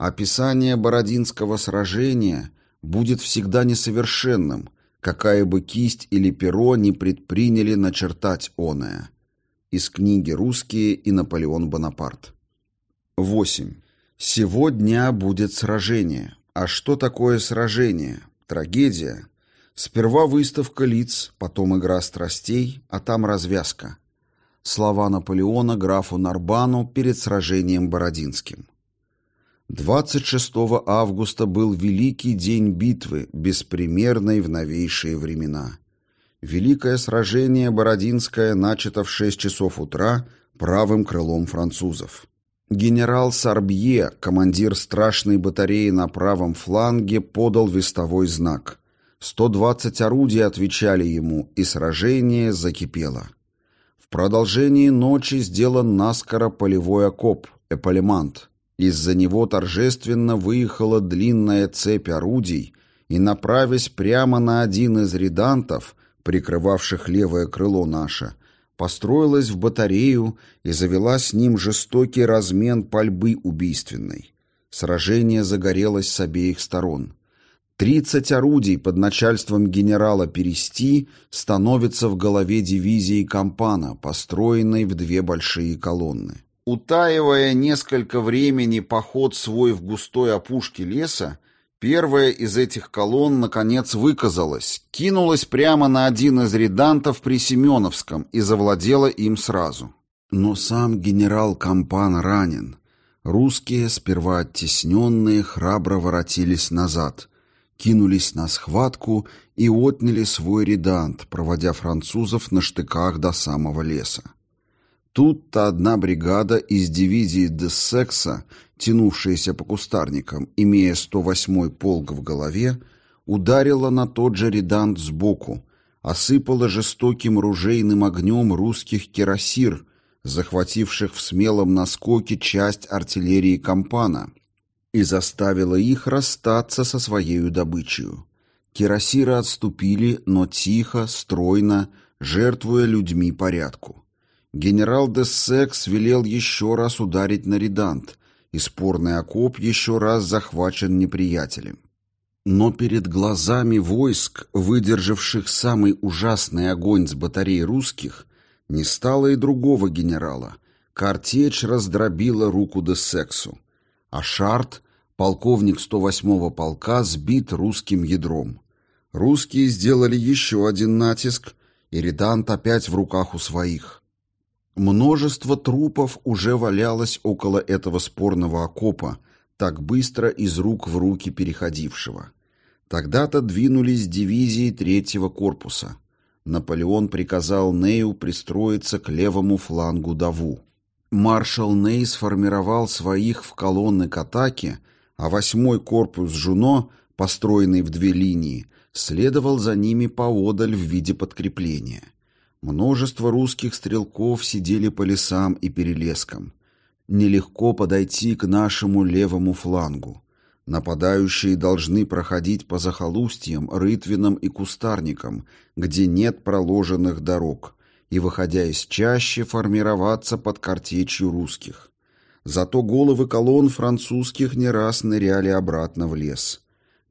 Описание Бородинского сражения будет всегда несовершенным, какая бы кисть или перо не предприняли начертать оное. Из книги «Русские» и Наполеон Бонапарт. 8. Сего дня будет сражение. А что такое сражение? Трагедия. Сперва выставка лиц, потом игра страстей, а там развязка. Слова Наполеона графу Нарбану перед сражением Бородинским. 26 августа был великий день битвы, беспримерной в новейшие времена. Великое сражение Бородинское начато в 6 часов утра правым крылом французов. Генерал Сарбье, командир страшной батареи на правом фланге, подал вестовой знак. 120 орудий отвечали ему, и сражение закипело. В продолжении ночи сделан наскоро полевой окоп, эполемант – из-за него торжественно выехала длинная цепь орудий и, направясь прямо на один из редантов, прикрывавших левое крыло наше, построилась в батарею и завела с ним жестокий размен пальбы убийственной. Сражение загорелось с обеих сторон. Тридцать орудий под начальством генерала Перести становятся в голове дивизии Кампана, построенной в две большие колонны. Утаивая несколько времени поход свой в густой опушке леса, первая из этих колонн, наконец, выказалась, кинулась прямо на один из редантов при Семеновском и завладела им сразу. Но сам генерал Кампан ранен. Русские, сперва оттесненные, храбро воротились назад. кинулись на схватку и отняли свой редант, проводя французов на штыках до самого леса. Тут-то одна бригада из дивизии Дессекса, тянувшаяся по кустарникам, имея 108-й полк в голове, ударила на тот же редант сбоку, осыпала жестоким ружейным огнем русских кирасир, захвативших в смелом наскоке часть артиллерии Кампана, и заставила их расстаться со своей добычей. Кирасиры отступили, но тихо, стройно, жертвуя людьми порядку. Генерал Дессекс велел еще раз ударить на редант, и спорный окоп еще раз захвачен неприятелем. Но перед глазами войск, выдержавших самый ужасный огонь с батарей русских, не стало и другого генерала. Картечь раздробила руку Дессексу, а Шарт, полковник 108-го полка, сбит русским ядром. Русские сделали еще один натиск, и редант опять в руках у своих. Множество трупов уже валялось около этого спорного окопа, так быстро из рук в руки переходившего. Тогда-то двинулись дивизии третьего корпуса. Наполеон приказал Нею пристроиться к левому флангу Даву. Маршал Ней сформировал своих в колонны к атаке, а восьмой корпус Жуно, построенный в две линии, следовал за ними поодаль в виде подкрепления. Множество русских стрелков сидели по лесам и перелескам нелегко подойти к нашему левому флангу. Нападающие должны проходить по захолустьям, рытвинам и кустарникам, где нет проложенных дорог, и, выходя из чащи, формироваться под картечью русских. Зато головы колонн французских не раз ныряли обратно в лес.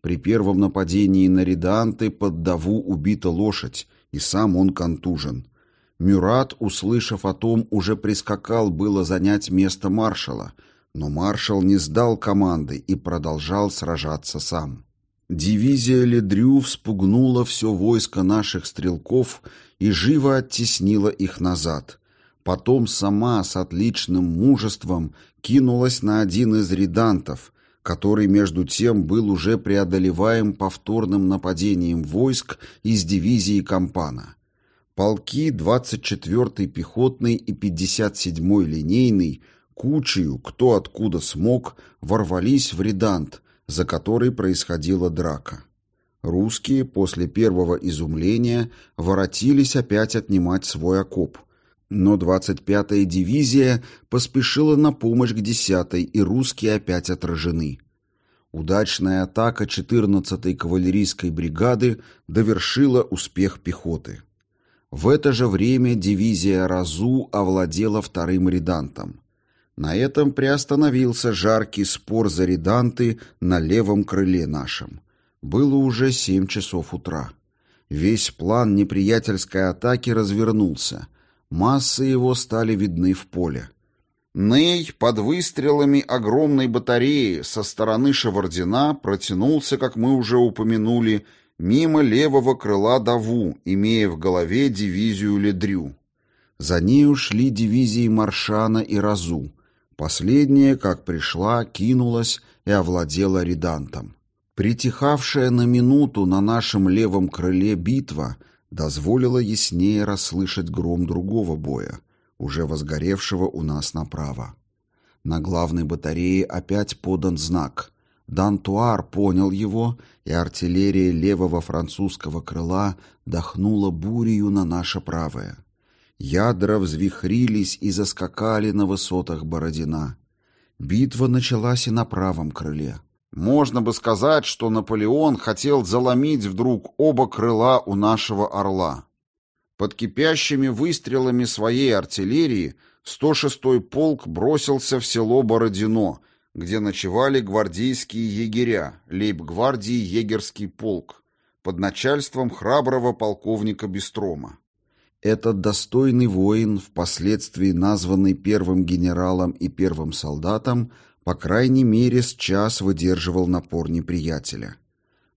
При первом нападении на реданты под даву убита лошадь, и сам он контужен. Мюрат, услышав о том, уже прискакал было занять место маршала, но маршал не сдал команды и продолжал сражаться сам. Дивизия Ледрю вспугнула все войско наших стрелков и живо оттеснила их назад. Потом сама с отличным мужеством кинулась на один из редантов, который между тем был уже преодолеваем повторным нападением войск из дивизии Кампана. Полки 24-й пехотный и 57-й линейный кучею, кто откуда смог, ворвались в редант, за который происходила драка. Русские после первого изумления воротились опять отнимать свой окоп. Но 25-я дивизия поспешила на помощь к 10-й, и русские опять отражены. Удачная атака 14-й кавалерийской бригады довершила успех пехоты. В это же время дивизия Разу овладела вторым редантом. На этом приостановился жаркий спор за реданты на левом крыле нашем. Было уже семь часов утра. Весь план неприятельской атаки развернулся. Массы его стали видны в поле. Ней под выстрелами огромной батареи со стороны Шевардина протянулся, как мы уже упомянули, мимо левого крыла Даву, имея в голове дивизию Ледрю. За ней ушли дивизии Маршана и Разу. Последняя, как пришла, кинулась и овладела редантом. Притихавшая на минуту на нашем левом крыле битва дозволила яснее расслышать гром другого боя, уже возгоревшего у нас направо. На главной батарее опять подан знак — Дантуар понял его, и артиллерия левого французского крыла дохнула бурею на наше правое. Ядра взвихрились и заскакали на высотах Бородина. Битва началась и на правом крыле. Можно бы сказать, что Наполеон хотел заломить вдруг оба крыла у нашего орла. Под кипящими выстрелами своей артиллерии 106-й полк бросился в село Бородино, где ночевали гвардейские егеря, лейб-гвардии егерский полк, под начальством храброго полковника Бестрома. Этот достойный воин, впоследствии названный первым генералом и первым солдатом, по крайней мере с час выдерживал напор неприятеля.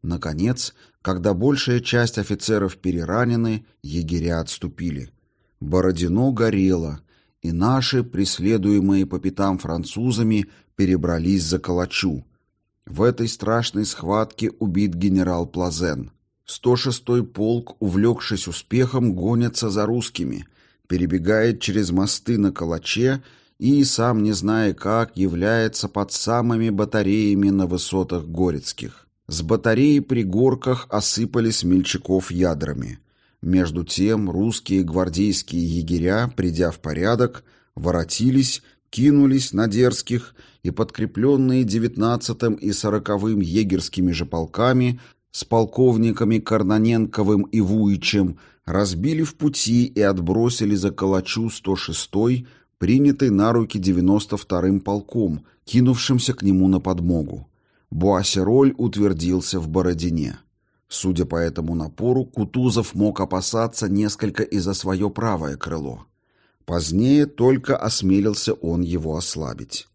Наконец, когда большая часть офицеров переранены, егеря отступили. Бородино горело, и наши, преследуемые по пятам французами, перебрались за Калачу. В этой страшной схватке убит генерал Плазен. 106-й полк, увлекшись успехом, гонится за русскими, перебегает через мосты на Калаче и, сам не зная как, является под самыми батареями на высотах Горецких. С батареи при горках осыпали смельчаков ядрами. Между тем русские гвардейские егеря, придя в порядок, воротились, кинулись на дерзких и, подкрепленные девятнадцатым и сороковым егерскими же полками, с полковниками Корнаненковым и Вуичем, разбили в пути и отбросили за Калачу 106-й, принятый на руки 92-м полком, кинувшимся к нему на подмогу. Буасероль утвердился в Бородине. Судя по этому напору, Кутузов мог опасаться несколько и за свое правое крыло. Позднее только осмелился он его ослабить.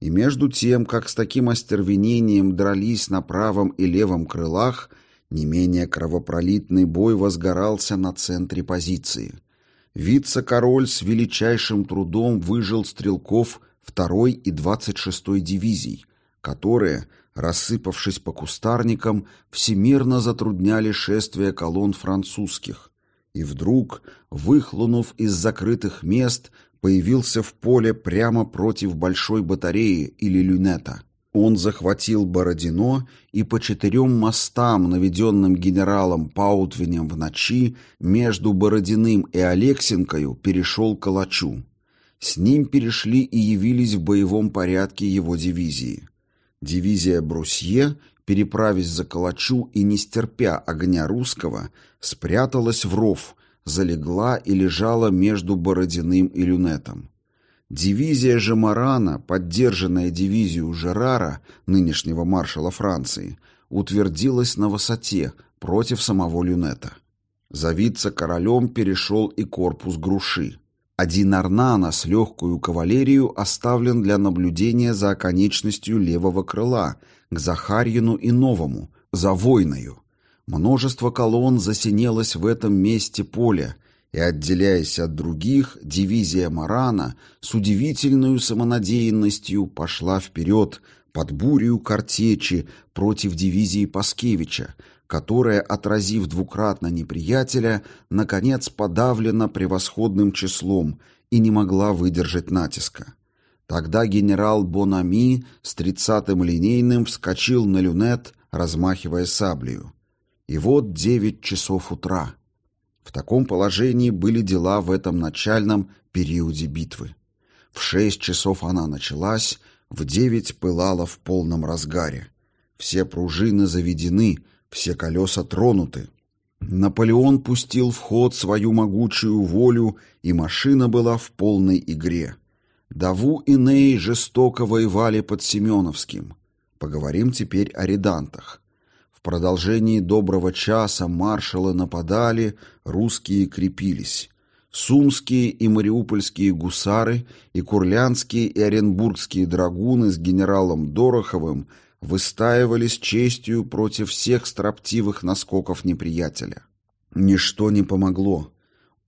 И между тем, как с таким остервенением дрались на правом и левом крылах, не менее кровопролитный бой возгорался на центре позиции. Вице-король с величайшим трудом выжил стрелков 2 и 26 дивизий, которые, рассыпавшись по кустарникам, всемирно затрудняли шествие колонн французских. И вдруг, выхлынув из закрытых мест, появился в поле прямо против большой батареи или люнета. Он захватил Бородино и по четырем мостам, наведенным генералом Паутвинем в ночи, между Бородиным и Алексинкою перешел к Калачу. С ним перешли и явились в боевом порядке его дивизии. Дивизия Брусье, переправясь за Калачу и не стерпя огня русского, спряталась в ров, залегла и лежала между Бородиным и Люнетом. Дивизия же Марана, поддержанная дивизию Жерара, нынешнего маршала Франции, утвердилась на высоте против самого Люнета. За вице-королем перешел и корпус Груши. Один Арнана с легкую кавалерию оставлен для наблюдения за оконечностью левого крыла, к Захарьину и Новому, за Войною. Множество колонн засинелось в этом месте поля, и, отделяясь от других, дивизия Марана с удивительной самонадеянностью пошла вперед под бурю картечи против дивизии Паскевича, которая, отразив двукратно неприятеля, наконец подавлена превосходным числом и не могла выдержать натиска. Тогда генерал Бонами с тридцатым линейным вскочил на люнет, размахивая саблею. И вот девять часов утра. В таком положении были дела в этом начальном периоде битвы. В шесть часов она началась, в девять пылала в полном разгаре. Все пружины заведены, все колеса тронуты. Наполеон пустил в ход свою могучую волю, и машина была в полной игре. Даву и Ней жестоко воевали под Семеновским. Поговорим теперь о редантах. В продолжении доброго часа маршалы нападали, русские крепились. Сумские и мариупольские гусары и курлянские и оренбургские драгуны с генералом Дороховым выстаивались честью против всех строптивых наскоков неприятеля. Ничто не помогло.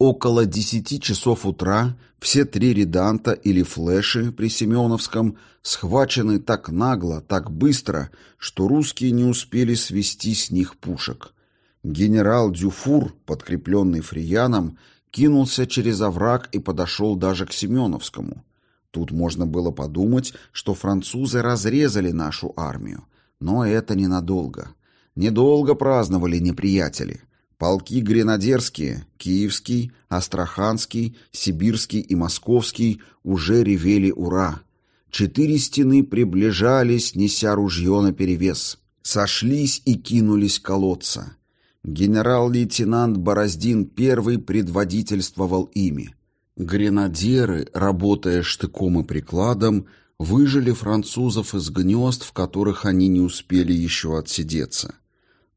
Около десяти часов утра все три реданта или флеши при Семеновском схвачены так нагло, так быстро, что русские не успели свести с них пушек. Генерал Дюфур, подкрепленный Фрияном, кинулся через овраг и подошел даже к Семеновскому. Тут можно было подумать, что французы разрезали нашу армию. Но это ненадолго. Недолго праздновали неприятели. Полки гренадерские, Киевский, Астраханский, Сибирский и Московский уже ревели «Ура!». Четыре стены приближались, неся ружье наперевес. Сошлись и кинулись колодца. Генерал-лейтенант Бороздин первый предводительствовал ими. Гренадеры, работая штыком и прикладом, выжили французов из гнезд, в которых они не успели еще отсидеться.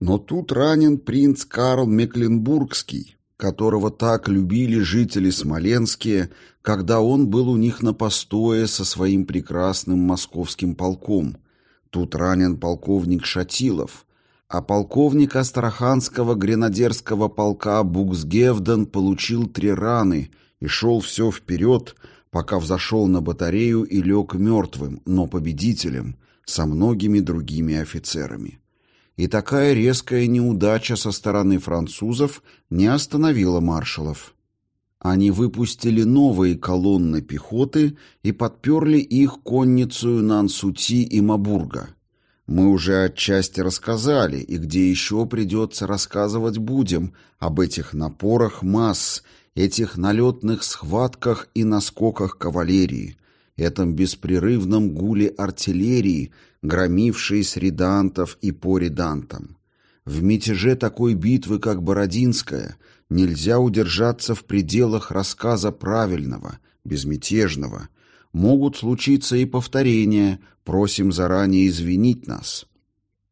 Но тут ранен принц Карл Мекленбургский, которого так любили жители Смоленские, когда он был у них на постое со своим прекрасным московским полком. Тут ранен полковник Шатилов, а полковник Астраханского гренадерского полка Буксгевден получил три раны и шел все вперед, пока взошел на батарею и лег мертвым, но победителем, со многими другими офицерами. И такая резкая неудача со стороны французов не остановила маршалов. Они выпустили новые колонны пехоты и подперли их конницу Нансути и Мабурга. Мы уже отчасти рассказали, и где еще придется рассказывать будем, об этих напорах масс, этих налетных схватках и наскоках кавалерии, этом беспрерывном гуле артиллерии, громившей с редантов и по редантам. В мятеже такой битвы, как Бородинская, нельзя удержаться в пределах рассказа правильного, безмятежного. Могут случиться и повторения, просим заранее извинить нас.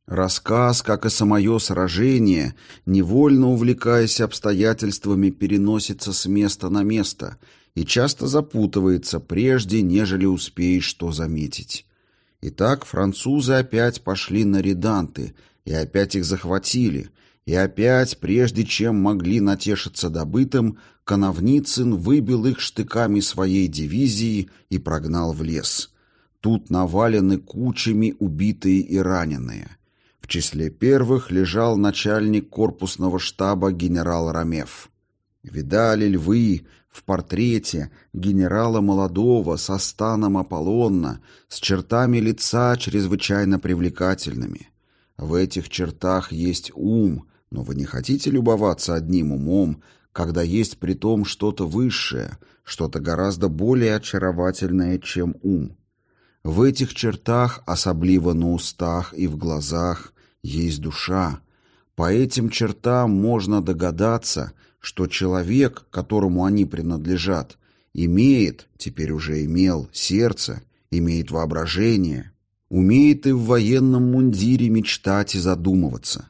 Рассказ, как и самое сражение, невольно увлекаясь обстоятельствами, переносится с места на место и часто запутывается, прежде нежели успеешь что заметить. Итак, французы опять пошли на реданты, и опять их захватили, и опять, прежде чем могли натешиться добытым, Коновницын выбил их штыками своей дивизии и прогнал в лес. Тут навалены кучами убитые и раненые числе первых лежал начальник корпусного штаба генерал Рамев. Видали львы в портрете генерала молодого со станом Аполлона, с чертами лица чрезвычайно привлекательными. В этих чертах есть ум, но вы не хотите любоваться одним умом, когда есть при том что-то высшее, что-то гораздо более очаровательное, чем ум. В этих чертах, особливо на устах и в глазах, есть душа. По этим чертам можно догадаться, что человек, которому они принадлежат, имеет, теперь уже имел, сердце, имеет воображение, умеет и в военном мундире мечтать и задумываться.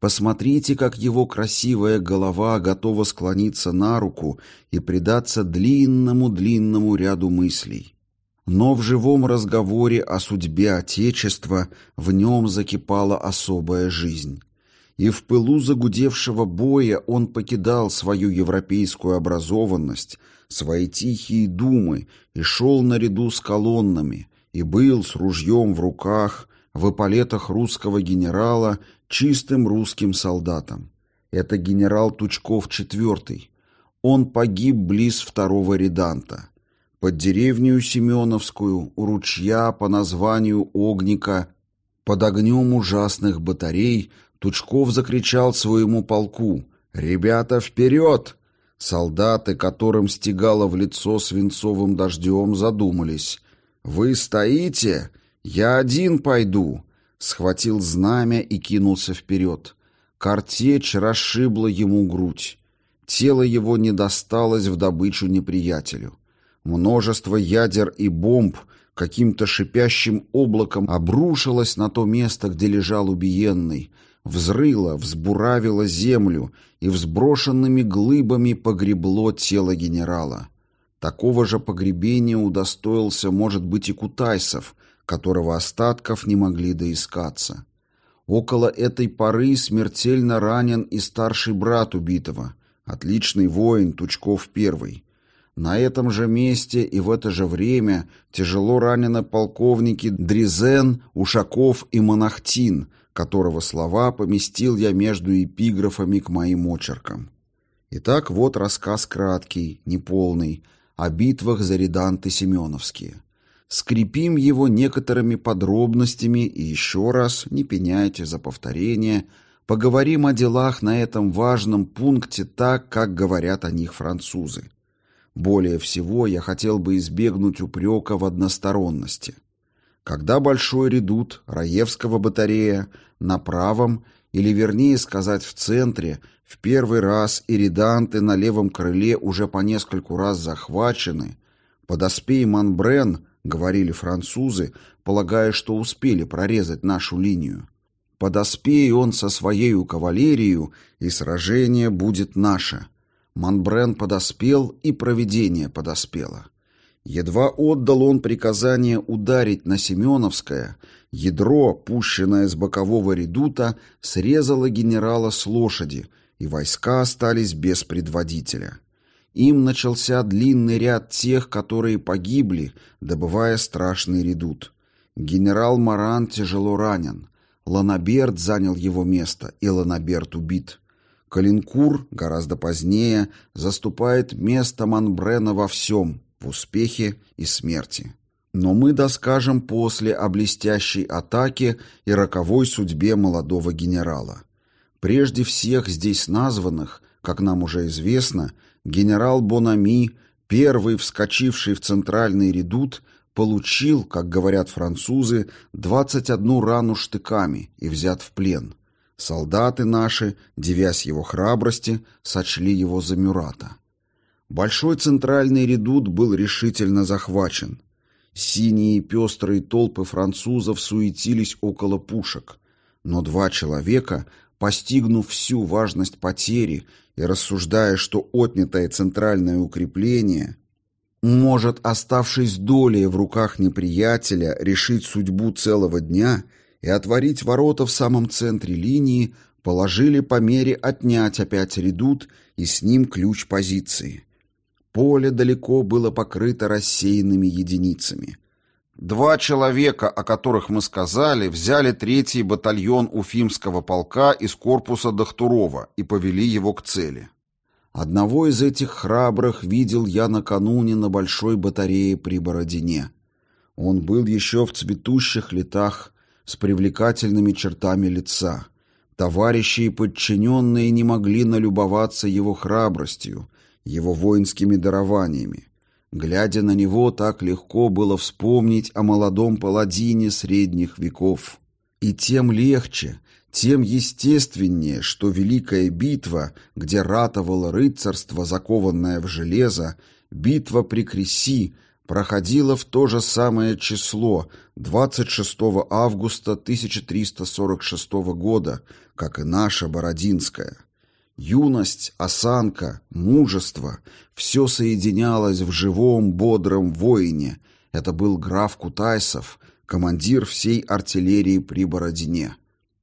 Посмотрите, как его красивая голова готова склониться на руку и предаться длинному-длинному ряду мыслей. Но в живом разговоре о судьбе Отечества в нем закипала особая жизнь. И в пылу загудевшего боя он покидал свою европейскую образованность, свои тихие думы и шел наряду с колоннами, и был с ружьем в руках, в эполетах русского генерала, чистым русским солдатом. Это генерал Тучков IV. Он погиб близ второго реданта. Под деревню Семеновскую, у ручья по названию Огника, под огнем ужасных батарей, Тучков закричал своему полку «Ребята, вперед!» Солдаты, которым стегало в лицо свинцовым дождем, задумались. «Вы стоите? Я один пойду!» Схватил знамя и кинулся вперед. Картечь расшибла ему грудь. Тело его не досталось в добычу неприятелю. Множество ядер и бомб каким-то шипящим облаком обрушилось на то место, где лежал убиенный, взрыло, взбуравило землю и взброшенными глыбами погребло тело генерала. Такого же погребения удостоился, может быть, и Кутайсов, которого остатков не могли доискаться. Около этой поры смертельно ранен и старший брат убитого, отличный воин Тучков первый. На этом же месте и в это же время тяжело ранены полковники Дризен, Ушаков и Монахтин, которого слова поместил я между эпиграфами к моим очеркам. Итак, вот рассказ краткий, неполный, о битвах за реданты Семеновские. Скрепим его некоторыми подробностями и еще раз, не пеняйте за повторение, поговорим о делах на этом важном пункте так, как говорят о них французы. Более всего я хотел бы избегнуть упрека в односторонности. Когда большой редут Раевского батарея на правом, или вернее сказать в центре, в первый раз и реданты на левом крыле уже по нескольку раз захвачены, подоспей Манбрен, говорили французы, полагая, что успели прорезать нашу линию. Подоспей он со своей кавалерией, и сражение будет наше. Манбрен подоспел, и провидение подоспело. Едва отдал он приказание ударить на Семеновское, ядро, пущенное с бокового редута, срезало генерала с лошади, и войска остались без предводителя. Им начался длинный ряд тех, которые погибли, добывая страшный редут. Генерал Маран тяжело ранен. Ланаберт занял его место, и Ланаберт убит. Калинкур, гораздо позднее, заступает место Манбрена во всем, в успехе и смерти. Но мы доскажем после о блестящей атаке и роковой судьбе молодого генерала. Прежде всех здесь названных, как нам уже известно, генерал Бонами, первый вскочивший в центральный редут, получил, как говорят французы, 21 рану штыками и взят в плен. Солдаты наши, девясь его храбрости, сочли его за Мюрата. Большой центральный редут был решительно захвачен. Синие пестрые толпы французов суетились около пушек, но два человека, постигнув всю важность потери и рассуждая, что отнятое центральное укрепление может, оставшись долей в руках неприятеля, решить судьбу целого дня и отворить ворота в самом центре линии, положили по мере отнять опять редут и с ним ключ позиции. Поле далеко было покрыто рассеянными единицами. Два человека, о которых мы сказали, взяли третий батальон Уфимского полка из корпуса Дахтурова и повели его к цели. Одного из этих храбрых видел я накануне на большой батарее при Бородине. Он был еще в цветущих летах, с привлекательными чертами лица. Товарищи и подчиненные не могли налюбоваться его храбростью, его воинскими дарованиями. Глядя на него, так легко было вспомнить о молодом паладине средних веков. И тем легче, тем естественнее, что великая битва, где ратовало рыцарство, закованное в железо, битва при Креси, проходила в то же самое число, 26 августа 1346 года, как и наша Бородинская. Юность, осанка, мужество — все соединялось в живом, бодром воине. Это был граф Кутайсов, командир всей артиллерии при Бородине.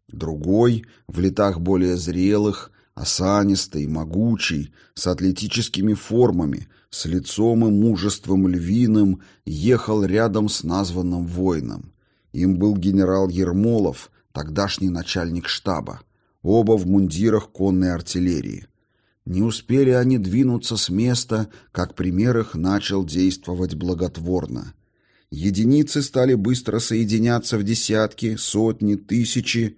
Другой, в летах более зрелых, осанистый, могучий, с атлетическими формами, с лицом и мужеством львиным, ехал рядом с названным воином. Им был генерал Ермолов, тогдашний начальник штаба оба в мундирах конной артиллерии. Не успели они двинуться с места, как пример их начал действовать благотворно. Единицы стали быстро соединяться в десятки, сотни, тысячи,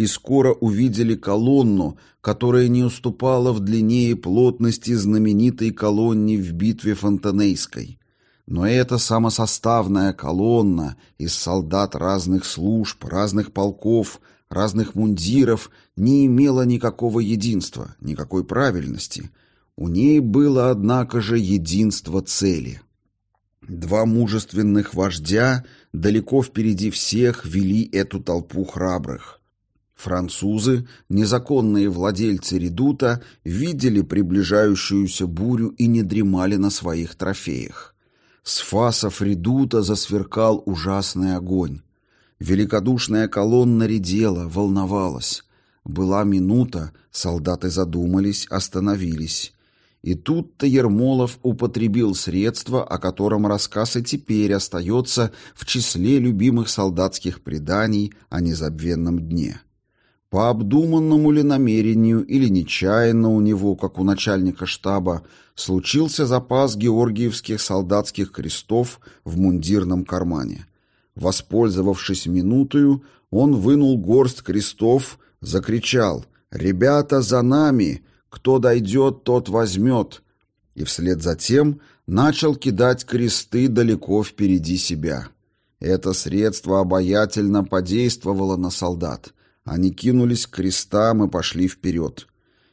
и скоро увидели колонну, которая не уступала в длине и плотности знаменитой колонне в битве Фонтанейской. Но эта самосоставная колонна из солдат разных служб, разных полков, разных мундиров не имела никакого единства, никакой правильности. У ней было, однако же, единство цели. Два мужественных вождя далеко впереди всех вели эту толпу храбрых. Французы, незаконные владельцы редута, видели приближающуюся бурю и не дремали на своих трофеях. С фасов редута засверкал ужасный огонь. Великодушная колонна редела, волновалась. Была минута, солдаты задумались, остановились. И тут-то Ермолов употребил средство, о котором рассказ и теперь остается в числе любимых солдатских преданий о незабвенном дне. По обдуманному ли намерению или нечаянно у него, как у начальника штаба, случился запас георгиевских солдатских крестов в мундирном кармане. Воспользовавшись минутою, он вынул горсть крестов, закричал «Ребята, за нами! Кто дойдет, тот возьмет!» И вслед за тем начал кидать кресты далеко впереди себя. Это средство обаятельно подействовало на солдат. Они кинулись к крестам и пошли вперед.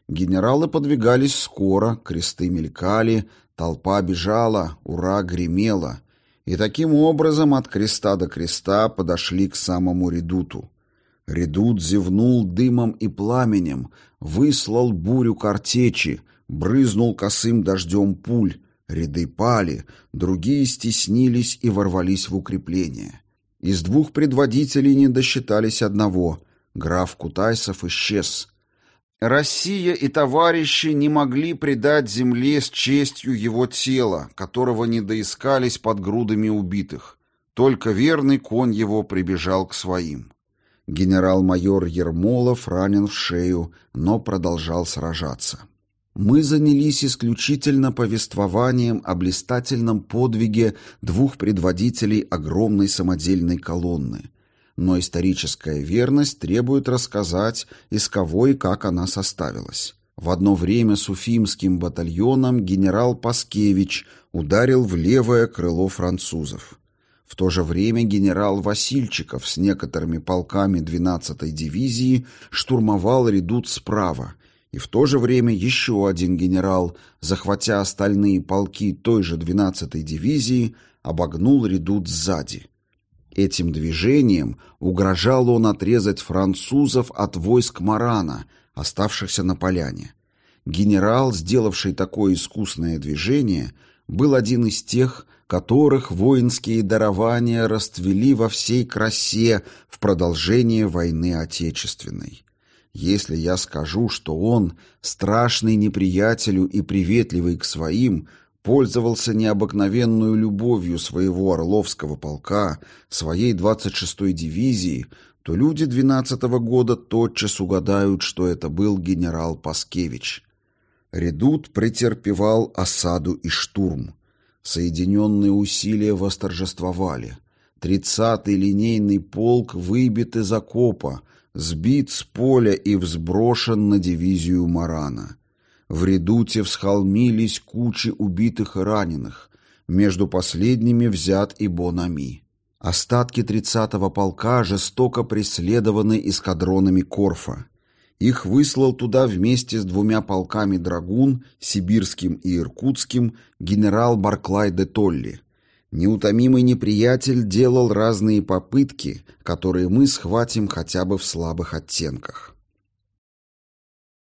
Генералы подвигались скоро, кресты мелькали, толпа бежала, ура гремела — и таким образом от креста до креста подошли к самому редуту. Редут зевнул дымом и пламенем, выслал бурю картечи, брызнул косым дождем пуль, ряды пали, другие стеснились и ворвались в укрепление. Из двух предводителей не досчитались одного — граф Кутайсов исчез — Россия и товарищи не могли предать земле с честью его тела, которого не доискались под грудами убитых. Только верный конь его прибежал к своим. Генерал-майор Ермолов ранен в шею, но продолжал сражаться. Мы занялись исключительно повествованием о блистательном подвиге двух предводителей огромной самодельной колонны. Но историческая верность требует рассказать, из кого и как она составилась. В одно время с Уфимским батальоном генерал Паскевич ударил в левое крыло французов. В то же время генерал Васильчиков с некоторыми полками 12-й дивизии штурмовал редут справа, и в то же время еще один генерал, захватя остальные полки той же 12-й дивизии, обогнул редут сзади. Этим движением угрожал он отрезать французов от войск Марана, оставшихся на поляне. Генерал, сделавший такое искусное движение, был один из тех, которых воинские дарования расцвели во всей красе в продолжение войны Отечественной. Если я скажу, что он, страшный неприятелю и приветливый к своим, пользовался необыкновенную любовью своего Орловского полка, своей 26-й дивизии, то люди 12-го года тотчас угадают, что это был генерал Паскевич. Редут претерпевал осаду и штурм. Соединенные усилия восторжествовали. Тридцатый линейный полк выбит из окопа, сбит с поля и взброшен на дивизию Марана. В редуте всхолмились кучи убитых и раненых. Между последними взят и Бонами. Остатки тридцатого полка жестоко преследованы эскадронами Корфа. Их выслал туда вместе с двумя полками драгун, сибирским и иркутским, генерал Барклай де Толли. Неутомимый неприятель делал разные попытки, которые мы схватим хотя бы в слабых оттенках.